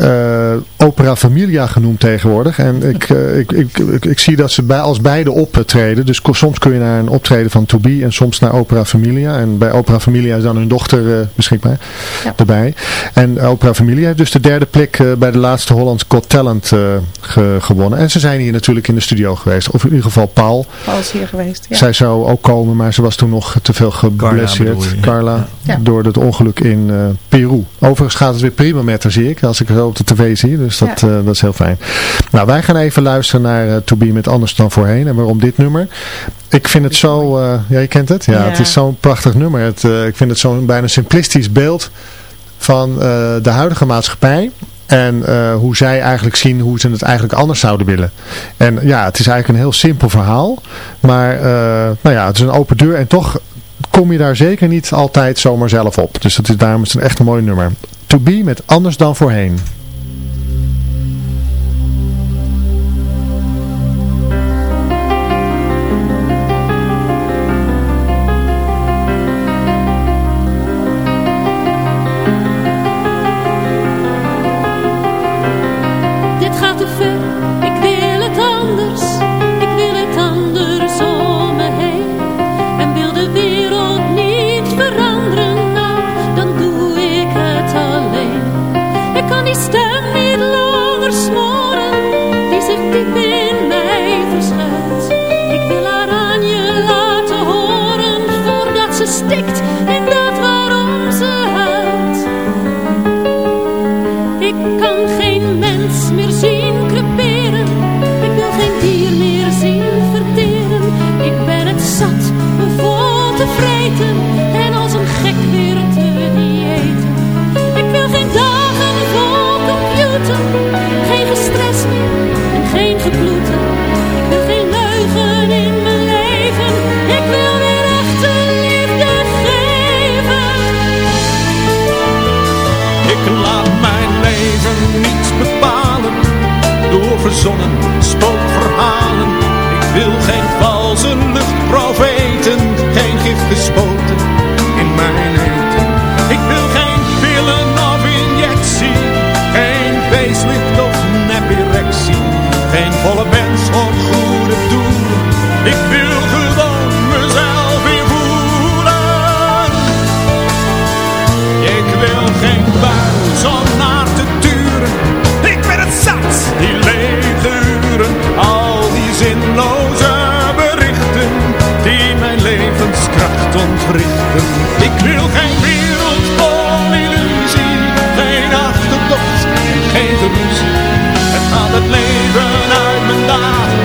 uh, opera familia genoemd tegenwoordig. En ik, uh, ik, ik, ik, ik, zie dat ze bij, als beide optreden. Dus soms kun je naar een optreden van To Be en soms naar opera familia. En bij opera familia is dan hun dochter uh, beschikbaar ja. erbij. En opera familia heeft dus de derde plek bij de laatste Hollands Got Talent ge, gewonnen. En ze zijn hier natuurlijk in de studio geweest. Of in ieder geval Paul. Paul is hier geweest, ja. Zij zou ook komen, maar ze was toen nog te veel geblesseerd. Carla, ja. door het ongeluk in Peru. Overigens gaat het weer prima met haar, zie ik. Als ik op de tv zie. Dus dat, ja. uh, dat is heel fijn. Nou, wij gaan even luisteren naar uh, To Be met Anders dan Voorheen. En waarom dit nummer? Ik vind het zo... Uh, ja, je kent het? Ja, ja. het is zo'n prachtig nummer. Het, ik vind het zo'n bijna simplistisch beeld van de huidige maatschappij. En uh, hoe zij eigenlijk zien hoe ze het eigenlijk anders zouden willen. En ja, het is eigenlijk een heel simpel verhaal. Maar uh, nou ja, het is een open deur. En toch kom je daar zeker niet altijd zomaar zelf op. Dus dat is, daarom is het een echt een mooi nummer. To Be met Anders dan Voorheen. Zonnen, spookverhalen. Ik wil geen valse luchtprofeten, geen gif gespoten in mijn eten. Ik wil geen pillen of injectie, geen facelift of nep erectie. Geen volle mens of goede doen. Ik wil Ik wil geen wereld vol illusie, geen achterdocht en geen ruzie. Het gaat het leven uit mijn dagen,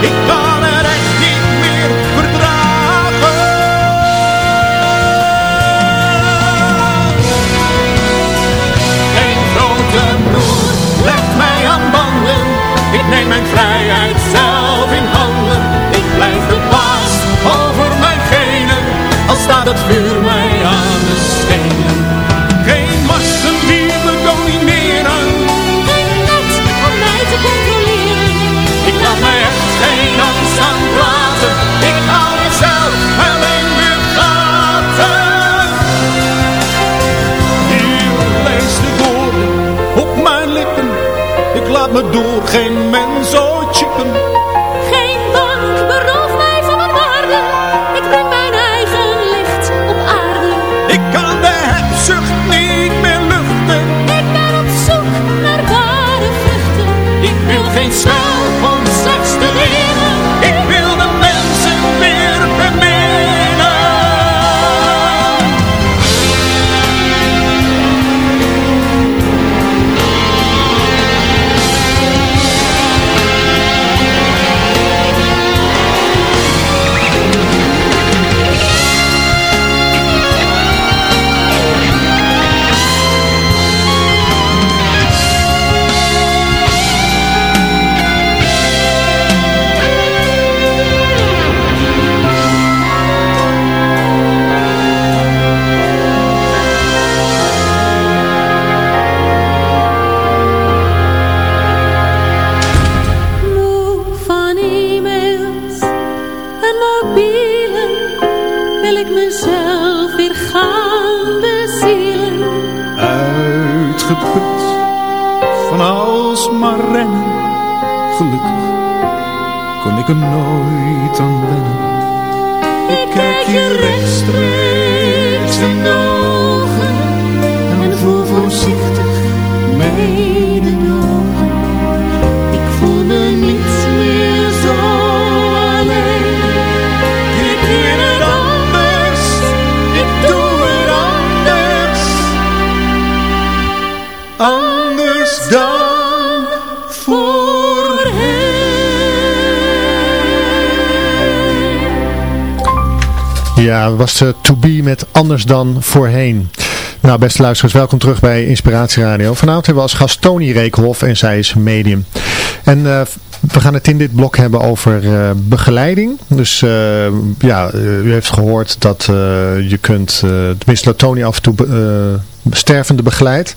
ik kan er echt niet meer verdragen. Geen grote broer legt mij aan banden, ik neem mijn vrijheid zelf. Het vuur mij aan de schenen. Geen massen die me domineren, Geen net om mij te controleren. ik laat mij echt geen angst aanpraten. Ik hou mezelf alleen weer gaten. Hier lees de woorden op mijn lippen. Ik laat me door geen mens met Anders dan Voorheen. Nou, beste luisteraars, welkom terug bij Inspiratie Radio. Vanavond hebben we als gast Tony Reekhoff en zij is medium. En eh, we gaan het in dit blok hebben over eh, begeleiding. Dus eh, ja, u heeft gehoord dat je kunt, tenminste Tony af en toe stervende begeleidt.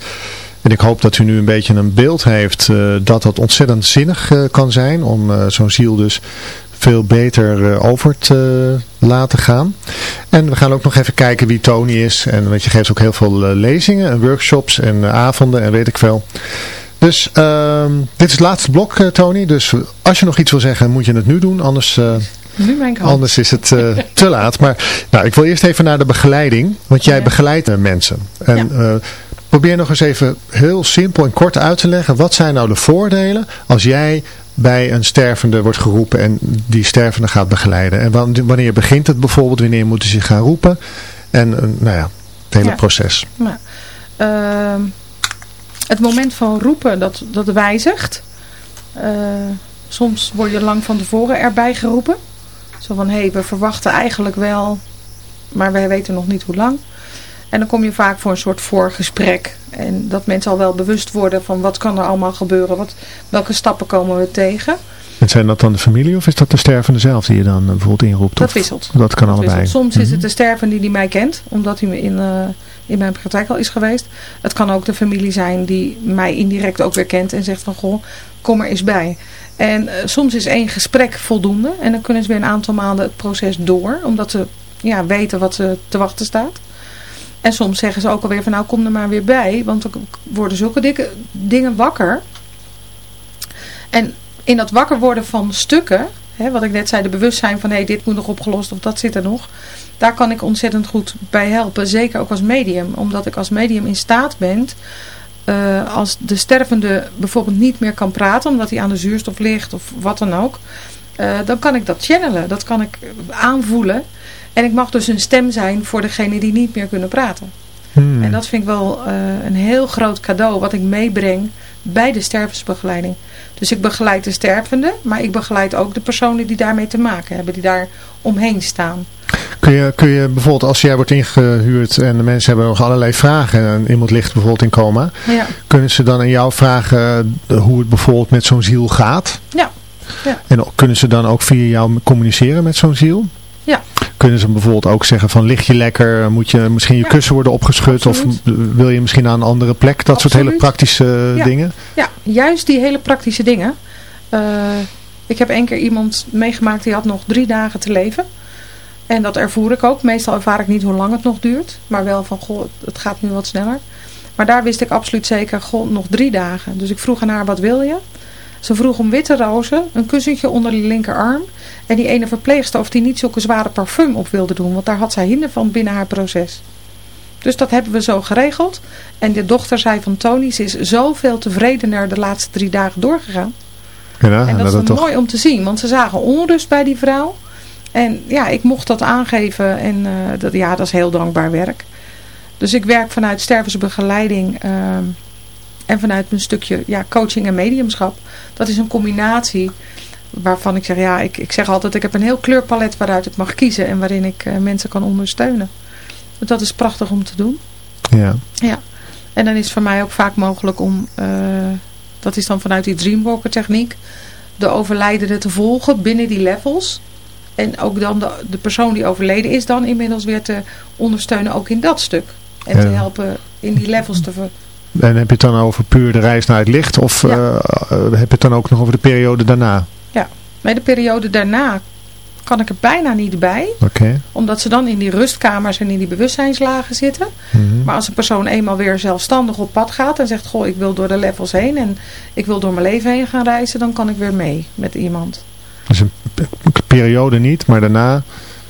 En ik hoop dat u nu een beetje een beeld heeft dat dat ontzettend zinnig kan zijn om zo'n ziel dus veel beter eh, over te laten gaan. En we gaan ook nog even kijken wie Tony is. En want je geeft ook heel veel eh, lezingen en workshops en eh, avonden en weet ik veel. Dus ehm, dit is het laatste blok eh, Tony. Dus als je nog iets wil zeggen moet je het nu doen. Anders, eh, Nu anders is het eh, te laat. Maar nou, ik wil eerst even naar de begeleiding. Want jij Ja. begeleidt eh, mensen. En eh, probeer nog eens even heel simpel en kort uit te leggen. Wat zijn nou de voordelen als jij bij een stervende wordt geroepen en die stervende gaat begeleiden. En wan- wanneer begint het bijvoorbeeld, wanneer moeten ze gaan roepen. En eh, nou ja, het hele Ja. proces. Maar, ehm, het moment van roepen, dat, dat wijzigt. Eh, soms word je lang van tevoren erbij geroepen. Zo van, hé, hey, we verwachten eigenlijk wel, maar wij weten nog niet hoe lang. En dan kom je vaak voor een soort voorgesprek. En dat mensen al wel bewust worden van wat kan er allemaal gebeuren. Wat, welke stappen komen we tegen. En zijn dat dan de familie of is dat de stervende zelf die je dan eh, bijvoorbeeld inroept? Dat wisselt. Dat kan Dat allebei. wisselt. Soms is Mhm. het de stervende die mij kent, omdat hij me in, eh, in mijn praktijk al is geweest. Het kan ook de familie zijn die mij indirect ook weer kent en zegt van goh, kom er eens bij. En eh, soms is één gesprek voldoende en dan kunnen ze weer een aantal maanden het proces door, omdat ze ja, weten wat ze te wachten staat. En soms zeggen ze ook alweer van nou kom er maar weer bij, want er worden zulke dikke dingen wakker. En in dat wakker worden van stukken, hè, wat ik net zei, de bewustzijn van hé, dit moet nog opgelost of dat zit er nog. Daar kan ik ontzettend goed bij helpen. Zeker ook als medium. Omdat ik als medium in staat ben, eh, als de stervende bijvoorbeeld niet meer kan praten, omdat hij aan de zuurstof ligt of wat dan ook. eh, dan kan ik dat channelen. Dat kan ik aanvoelen. En ik mag dus een stem zijn voor degene die niet meer kunnen praten. Hmm. En dat vind ik wel eh, een heel groot cadeau wat ik meebreng bij de stervensbegeleiding. Dus ik begeleid de stervende, maar ik begeleid ook de personen die daarmee te maken hebben, die daar omheen staan. Kun je, kun je bijvoorbeeld als jij wordt ingehuurd en de mensen hebben nog allerlei vragen en iemand ligt bijvoorbeeld in coma. Ja, Kunnen ze dan aan jou vragen eh, hoe het bijvoorbeeld met zo'n ziel gaat? ja. Ja. En kunnen ze dan ook via jou communiceren met zo'n ziel? Kunnen ze bijvoorbeeld ook zeggen van lig je lekker, moet je misschien je Ja, kussen worden opgeschud absoluut. of wil je misschien naar een andere plek? Dat soort hele praktische Ja. dingen. Ja, juist die hele praktische dingen. Eh, ik heb één keer iemand meegemaakt die had nog drie dagen te leven. En dat ervoer ik ook. Meestal ervaar ik niet hoe lang het nog duurt. Maar wel van, goh, het gaat nu wat sneller. Maar daar wist ik absoluut zeker, goh, nog drie dagen. Dus ik vroeg aan haar, wat wil je? Ze vroeg om witte rozen, een kussentje onder de linkerarm. En die ene verpleegster of die niet zulke zware parfum op wilde doen. Want daar had zij hinder van binnen haar proces. Dus dat hebben we zo geregeld. En de dochter zei van Tony, ze is zoveel tevredener de laatste drie dagen doorgegaan. Ja, en dat dat is het dan toch... mooi om te zien, want ze zagen onrust bij die vrouw. En ja, ik mocht dat aangeven en eh, dat, ja, dat is heel dankbaar werk. Dus ik werk vanuit stervensbegeleiding ehm, en vanuit een stukje ja, coaching en mediumschap. Dat is een combinatie waarvan ik zeg, ja, ik, ik zeg altijd, ik heb een heel kleurpalet waaruit ik mag kiezen en waarin ik eh, mensen kan ondersteunen. Dus dat is prachtig om te doen. Ja. Ja, en dan is het voor mij ook vaak mogelijk om, eh, dat is dan vanuit die Dreamwalker techniek, de overlijdende te volgen binnen die levels. En ook dan de, de persoon die overleden is dan inmiddels weer te ondersteunen ook in dat stuk. En te helpen in die levels te ver... En heb je het dan over puur de reis naar het licht of Ja. eh, eh, heb je het dan ook nog over de periode daarna? Bij de periode daarna kan ik er bijna niet bij. Omdat ze dan in die rustkamers en in die bewustzijnslagen zitten. Mhm. Maar als een persoon eenmaal weer zelfstandig op pad gaat en zegt, goh, ik wil door de levels heen en ik wil door mijn leven heen gaan reizen, dan kan ik weer mee met iemand. Dus een periode niet, maar daarna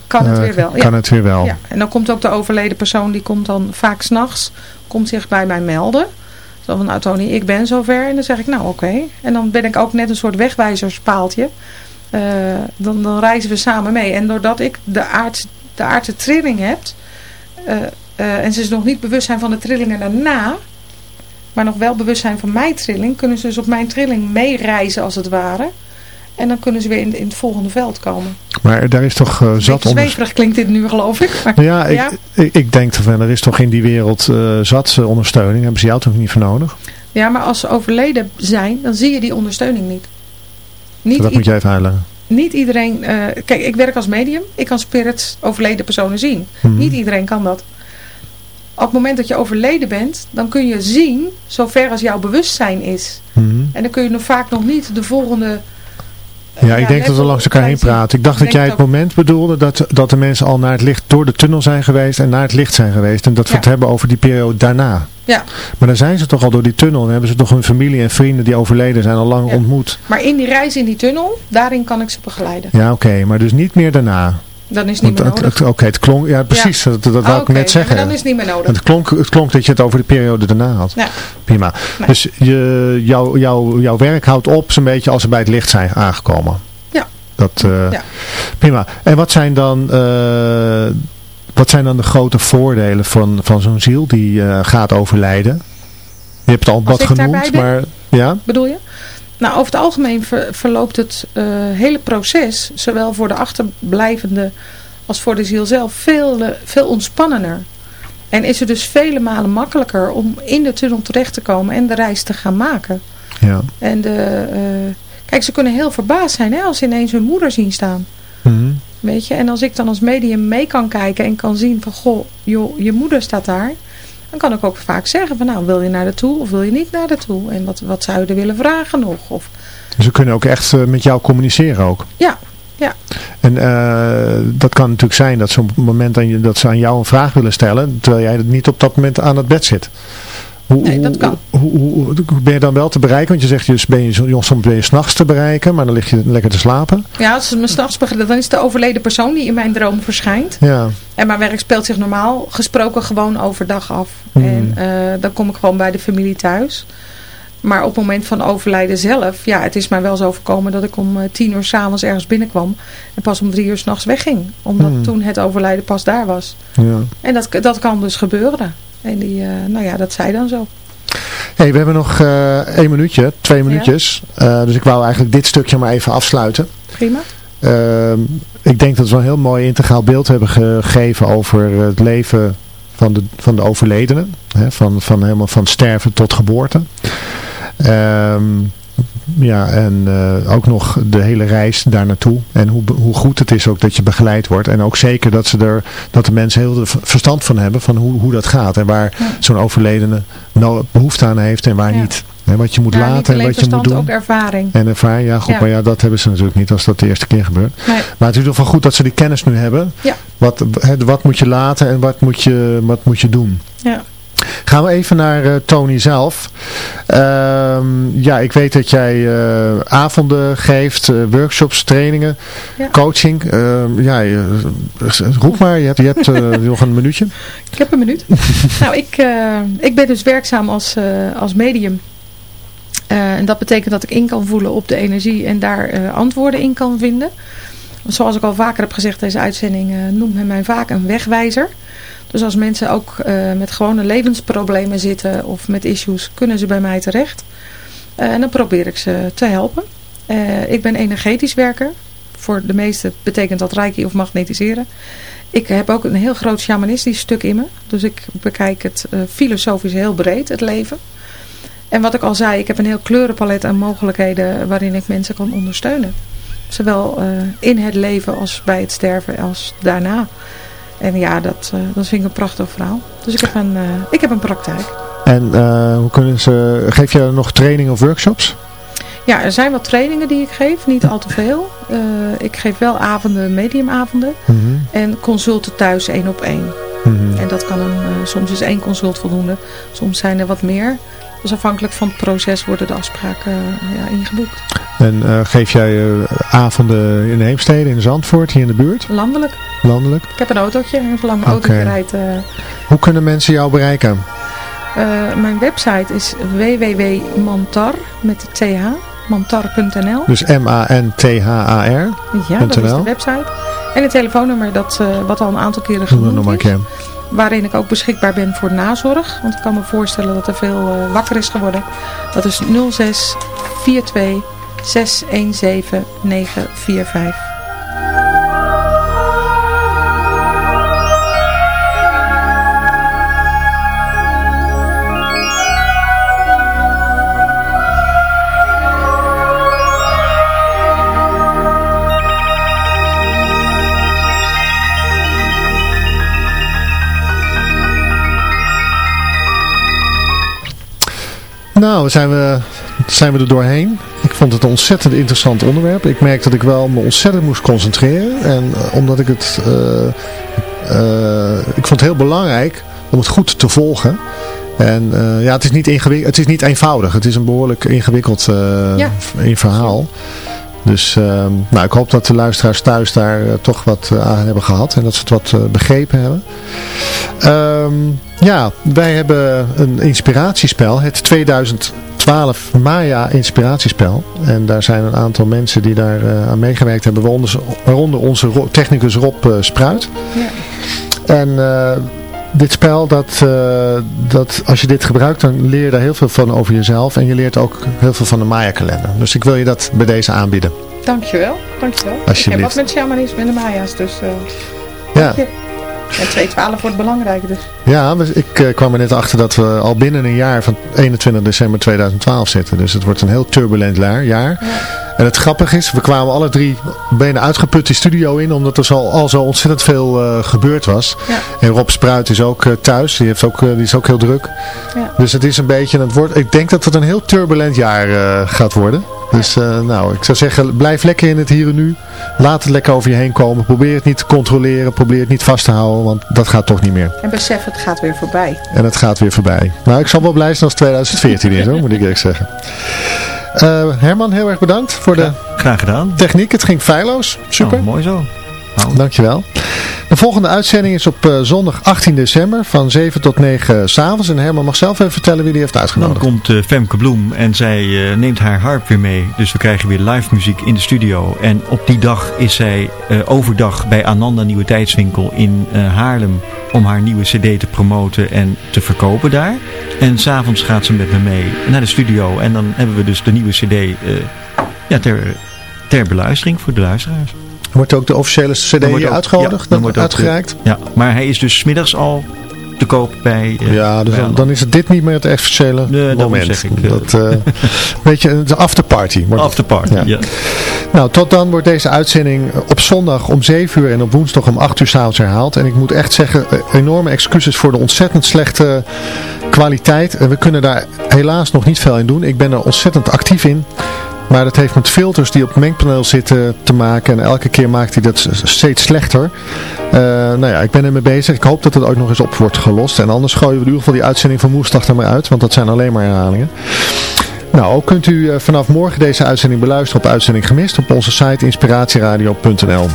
Kan het eh, weer wel. kan ja. het weer wel. Ja. En dan komt ook de overleden persoon, die komt dan vaak s'nachts, komt zich bij mij melden. Van, nou Tony, ik ben zover. En dan zeg ik, nou oké. En dan ben ik ook net een soort wegwijzerspaaltje. Eh, dan, dan reizen we samen mee. En doordat ik de, aard, de aardse trilling heb, eh, eh, en ze dus nog niet bewust zijn van de trillingen daarna, maar nog wel bewust zijn van mijn trilling, kunnen ze dus op mijn trilling meereizen als het ware. En dan kunnen ze weer in, in het volgende veld komen. Maar daar is toch eh, zat Beetje onder... zweverig klinkt dit nu geloof ik. Maar, Ja, ik, Ja. Ik, ik denk van er is toch in die wereld eh, zat eh, ondersteuning. Hebben ze jou toch niet voor nodig? ja, maar als ze overleden zijn, dan zie je die ondersteuning niet. Niet, dat moet jij even uitleggen. niet iedereen... kijk, ik werk als medium. Ik kan spirits overleden personen zien. Mhm. Niet iedereen kan dat. Op het moment dat je overleden bent, dan kun je zien, zover als jouw bewustzijn is. Mhm. En dan kun je nog vaak nog niet de volgende... Ja, ik denk dat we langs elkaar heen praten. Ik dacht dat jij het moment bedoelde dat, dat de mensen al naar het licht, door de tunnel zijn geweest en naar het licht zijn geweest. En dat we het hebben over die periode daarna. Ja, Maar dan zijn ze toch al door die tunnel en hebben ze toch hun familie en vrienden die overleden zijn al lang Ja. ontmoet. maar in die reis in die tunnel, daarin kan ik ze begeleiden. Ja, oké, maar dus niet meer daarna. Dan is het niet meer nodig. Oké, het klonk, ja precies, dat, dat wou Ah, ik net zeggen. dan is het niet meer nodig. Het klonk, het klonk dat je het over de periode daarna had. Ja. Prima. Nee. Dus je, jouw jouw jouw werk houdt op zo'n beetje als ze bij het licht zijn aangekomen. Ja. Dat, Ja. Prima. En wat zijn dan, eh, wat zijn dan de grote voordelen van, van zo'n ziel die eh, gaat overlijden? Je hebt het al wat genoemd, maar ja? bedoel je? Nou, over het algemeen ver- verloopt het eh, hele proces, zowel voor de achterblijvende als voor de ziel zelf, veel, eh, veel ontspannender. En is het dus vele malen makkelijker om in de tunnel terecht te komen en de reis te gaan maken. Ja. En de, eh, kijk, ze kunnen heel verbaasd zijn hè, als ze ineens hun moeder zien staan. Mhm. Weet je? En als ik dan als medium mee kan kijken en kan zien van, goh, joh, je moeder staat daar. Dan kan ik ook vaak zeggen van, nou, wil je naar de toe of wil je niet naar de toe? En wat, wat zou je er willen vragen nog? Of, Dus ze kunnen ook echt eh, met jou communiceren ook. ja, ja. En eh, dat kan natuurlijk zijn dat ze op het moment aan je, dat ze aan jou een vraag willen stellen, terwijl jij niet op dat moment aan het bed zit. Hoe, Nee, dat kan. Hoe, hoe, hoe- ben je dan wel te bereiken? Want je zegt, dus ben je, soms ben je s'nachts te bereiken, maar dan lig je lekker te slapen. Ja, als het me s'nachts begint, dan is het de overleden persoon die in mijn droom verschijnt. Ja, En mijn werk speelt zich normaal gesproken gewoon overdag af. Hmm. En eh, dan kom ik gewoon bij de familie thuis. Maar op het moment van overlijden zelf, ja, het is mij wel zo voorkomen dat ik om eh, tien uur s'avonds ergens binnenkwam. En pas om drie uur s'nachts wegging. Omdat Hmm. toen het overlijden pas daar was. ja. En dat, dat kan dus gebeuren. En die, eh, nou ja, dat zei dan zo. Hey, we hebben nog eh één minuutje, twee minuutjes. Dus ik wou eigenlijk dit stukje maar even afsluiten. Prima. Ehm, ik denk dat we een heel mooi integraal beeld hebben gegeven over het leven van de, van de overledenen. Hè, van, van helemaal van sterven tot geboorte. Ehm, ja, en eh, ook nog de hele reis daar naartoe. En hoe, hoe goed het is ook dat je begeleid wordt. En ook zeker dat, ze er, dat de mensen heel verstand van hebben van hoe, hoe dat gaat. En waar zo'n overledene nou behoefte aan heeft en waar niet. Hè, wat je moet laten en wat je moet doen. ook ervaring. En ervaring, ja goed, Ja. maar ja, dat hebben ze natuurlijk niet als dat de eerste keer gebeurt. Nee. Maar het is in ieder geval goed dat ze die kennis nu hebben. Ja. Wat, wat moet je laten en wat moet je, wat moet je doen. Ja. Gaan we even naar eh, Tony zelf. Ehm, ja, ik weet dat jij eh, avonden geeft, eh, workshops, trainingen, Ja. coaching. Ehm, ja, roep maar, je hebt, je hebt [LAUGHS] nog een minuutje. Ik heb een minuut. [LAUGHS] nou, ik, ik ben dus werkzaam als, als medium. En dat betekent dat ik in kan voelen op de energie en daar antwoorden in kan vinden. Zoals ik al vaker heb gezegd, deze uitzending noemt men mij vaak een wegwijzer. Dus als mensen ook eh, met gewone levensproblemen zitten of met issues, kunnen ze bij mij terecht. Eh, en dan probeer ik ze te helpen. Eh, ik ben energetisch werker. Voor de meesten betekent dat reiki of magnetiseren. Ik heb ook een heel groot shamanistisch stuk in me. Dus ik bekijk het filosofisch heel breed, het leven. En wat ik al zei, ik heb een heel kleurenpalet aan mogelijkheden waarin ik mensen kan ondersteunen. Zowel in het leven als bij het sterven als daarna. En ja, dat, eh, dat vind ik een prachtig verhaal. Dus ik heb een, eh, ik heb een praktijk. En eh, hoe kunnen ze, geef je nog trainingen of workshops? Ja, er zijn wat trainingen die ik geef, niet al te veel. Ik geef wel avonden, mediumavonden. Mhm, En consulten thuis één op één. mhm. En dat kan een, soms is één consult voldoende. Soms zijn er wat meer. Dus afhankelijk van het proces worden de afspraken eh, ja, ingeboekt. En eh, geef jij eh, avonden in Heemstede, in Zandvoort, hier in de buurt, Landelijk. landelijk? Ik heb een autootje, een lang Oké. autootje rijdt. eh, Hoe kunnen mensen jou bereiken? mijn website is www.mantar met th, mantar.nl. Dus M-A-N-T-H-A-R. Ja, dat is de website. En het telefoonnummer, dat, wat al een aantal keren genoemd is. Waarin ik ook beschikbaar ben voor nazorg. Want ik kan me voorstellen dat er veel eh, wakker is geworden. Dat is 06 42 617 945. Nou, zijn we, zijn we er doorheen. Ik vond het een ontzettend interessant onderwerp. Ik merk dat ik wel me ontzettend moest concentreren. En eh, omdat ik het... eh, eh, ik vond het heel belangrijk om het goed te volgen. En ja, het is, niet ingewik- het is niet eenvoudig. Het is een behoorlijk ingewikkeld Ja. in verhaal. Dus ehm, nou, ik hoop dat de luisteraars thuis daar eh, toch wat eh, aan hebben gehad. En dat ze het wat eh, begrepen hebben. Ehm, ja, wij hebben een inspiratiespel. Het 2012 Maya inspiratiespel. En daar zijn een aantal mensen die daar aan meegewerkt hebben. Waaronder, onze technicus Rob Spruit. Ja. En dit spel, dat, eh, dat, als je dit gebruikt, dan leer je daar heel veel van over jezelf. En je leert ook heel veel van de Maya kalender. Dus ik wil je dat bij deze aanbieden. Dankjewel. Dankjewel. Alsjeblieft. wat met shamanisme en de Maya's. Dus eh Ja, je. En 212 wordt belangrijk. Dus. ja we- ik eh, kwam er net achter dat we al binnen een jaar van 21 december 2012 zitten. Dus het wordt een heel turbulent jaar. jaar. En het grappige is, we kwamen alle drie bijna uitgeput die studio in, omdat er zo, al zo ontzettend veel eh, gebeurd was. Ja. En Rob Spruit is ook eh, thuis, die, heeft ook, eh, die is ook heel druk. Ja. Dus het is een beetje, het wordt, ik denk dat het een heel turbulent jaar gaat worden. Dus nou, ik zou zeggen, blijf lekker in het hier en nu. Laat het lekker over je heen komen. Probeer het niet te controleren, probeer het niet vast te houden, want dat gaat toch niet meer. En besef, het gaat weer voorbij. En het gaat weer voorbij. Nou, ik zal wel blij zijn als 2014 is, hoor, moet ik eerlijk zeggen. Eh, Herman, heel erg bedankt voor de Graag gedaan. techniek. Het ging feilloos. Super. Oh, mooi zo. Nou, Dankjewel. De volgende uitzending is op eh, zondag 18 december van 7 tot 9 s'avonds. En Herman mag zelf even vertellen wie die heeft dan uitgenodigd. komt eh, Femke Bloem en zij eh, neemt haar harp weer mee. Dus we krijgen weer live muziek in de studio. En op die dag is zij overdag bij Ananda Nieuwe Tijdswinkel in Haarlem om haar nieuwe cd te promoten en te verkopen daar. En s'avonds gaat ze met me mee naar de studio. En dan hebben we dus de nieuwe cd ja, ter, ter beluistering voor de luisteraars. Wordt ook de officiële cd hier ook- uitgenodigd, ja, wordt de- uitgereikt? Ja, maar hij is dus middags al te koop bij... eh, Ja, dus bij dan, dan is het dit niet meer het essentiële Nee, moment. zeg ik, eh. dat, eh, [LAUGHS] weet je, de afterparty. Afterparty, Ja. ja. Nou, tot dan wordt deze uitzending op zondag om 7 uur en op woensdag om 8 uur s'avonds herhaald. En ik moet echt zeggen, enorme excuses voor de ontzettend slechte kwaliteit. We kunnen daar helaas nog niet veel in doen. Ik ben er ontzettend actief in. Maar dat heeft met filters die op het mengpaneel zitten te maken. En elke keer maakt hij dat steeds slechter. Eh, nou ja, ik ben ermee bezig. Ik hoop dat het ook nog eens op wordt gelost. En anders gooien we in ieder geval die uitzending van woensdag er maar uit. Want dat zijn alleen maar herhalingen. Nou, ook kunt u eh, vanaf morgen deze uitzending beluisteren op Uitzending Gemist op onze site inspiratieradio.nl.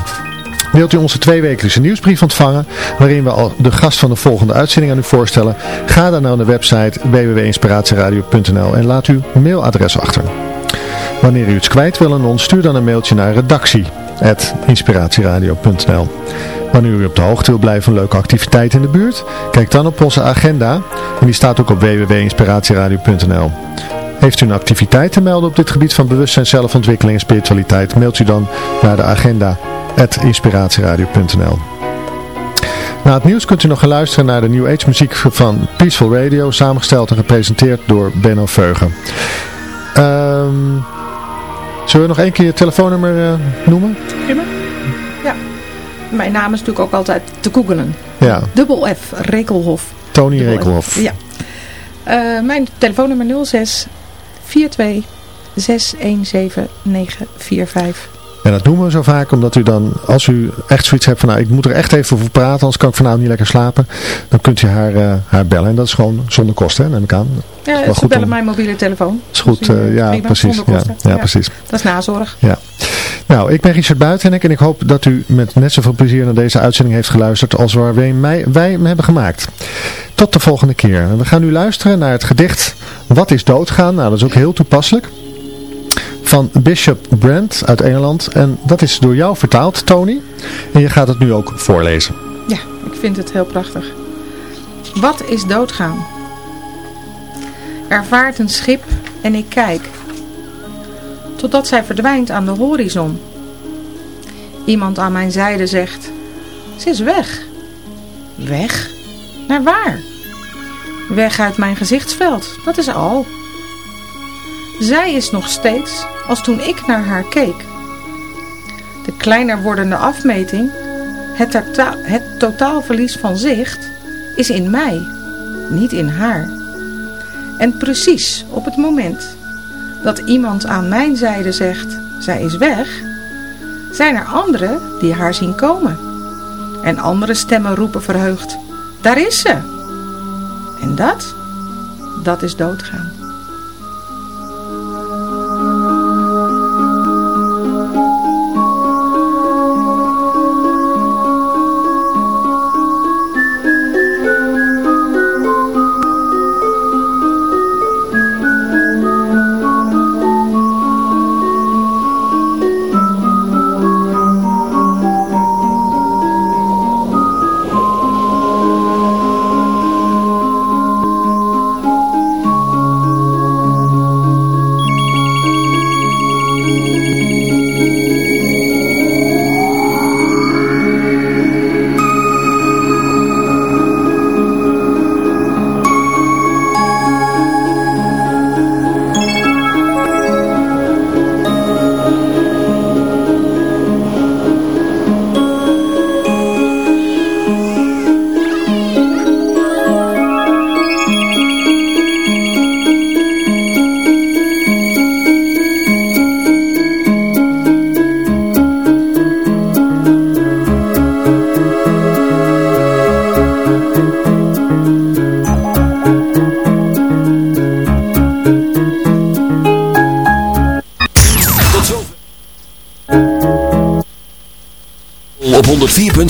Wilt u onze tweewekelijkse nieuwsbrief ontvangen, waarin we al de gast van de volgende uitzending aan u voorstellen? Ga dan naar de website www.inspiratieradio.nl en laat uw mailadres achter. Wanneer u iets kwijt wil aan ons, stuur dan een mailtje naar redactie.inspiratieradio.nl Wanneer u op de hoogte wil blijven van leuke activiteiten in de buurt, kijk dan op onze agenda. En die staat ook op www.inspiratieradio.nl heeft u een activiteit te melden op dit gebied van bewustzijn, zelfontwikkeling en spiritualiteit, mailt u dan naar de agenda inspiratieradio.nl Na het nieuws kunt u nog gaan luisteren naar de New Age muziek van Peaceful Radio, samengesteld en gepresenteerd door Benno Veugen. Ehm, zullen we nog één keer je telefoonnummer eh, noemen? Prima. Ja. Mijn naam is natuurlijk ook altijd te googelen. Ja, Dubbel F, Rekelhof. Tony Dubbel F. Rekelhof. Ja. Eh, mijn telefoonnummer 06 42 617 945. En dat noemen we zo vaak omdat u dan, als u echt zoiets hebt van nou ik moet er echt even over praten, anders kan ik vanavond niet lekker slapen. Dan kunt u haar, eh, haar bellen en dat is gewoon zonder kosten, hè, neem ik aan. Ja, ze goed bellen om- mijn mobiele telefoon. is goed, Dus, eh, eh, ja prima, precies. Ja, precies. Dat is nazorg. Ja. Nou, ik ben Richard Buitenek en ik hoop dat u met net zoveel plezier naar deze uitzending heeft geluisterd als waar wij, mij- wij hem hebben gemaakt. Tot de volgende keer. We gaan nu luisteren naar het gedicht Wat is doodgaan? Nou, dat is ook heel toepasselijk. Van Bishop Brand uit Engeland. En dat is door jou vertaald, Tony. En je gaat het nu ook voorlezen. Ja, ik vind het heel prachtig. Wat is doodgaan? Er vaart een schip en ik kijk. Totdat zij verdwijnt aan de horizon. Iemand aan mijn zijde zegt. Ze is weg. Weg? Naar waar? Weg uit mijn gezichtsveld, dat is al. Zij is nog steeds als toen ik naar haar keek. De kleiner wordende afmeting het, tota- het totaalverlies van zicht is in mij, niet in haar. En precies op het moment dat iemand aan mijn zijde zegt, zij is weg, zijn er anderen die haar zien komen. En andere stemmen roepen verheugd, daar is ze. En dat, dat is doodgaan.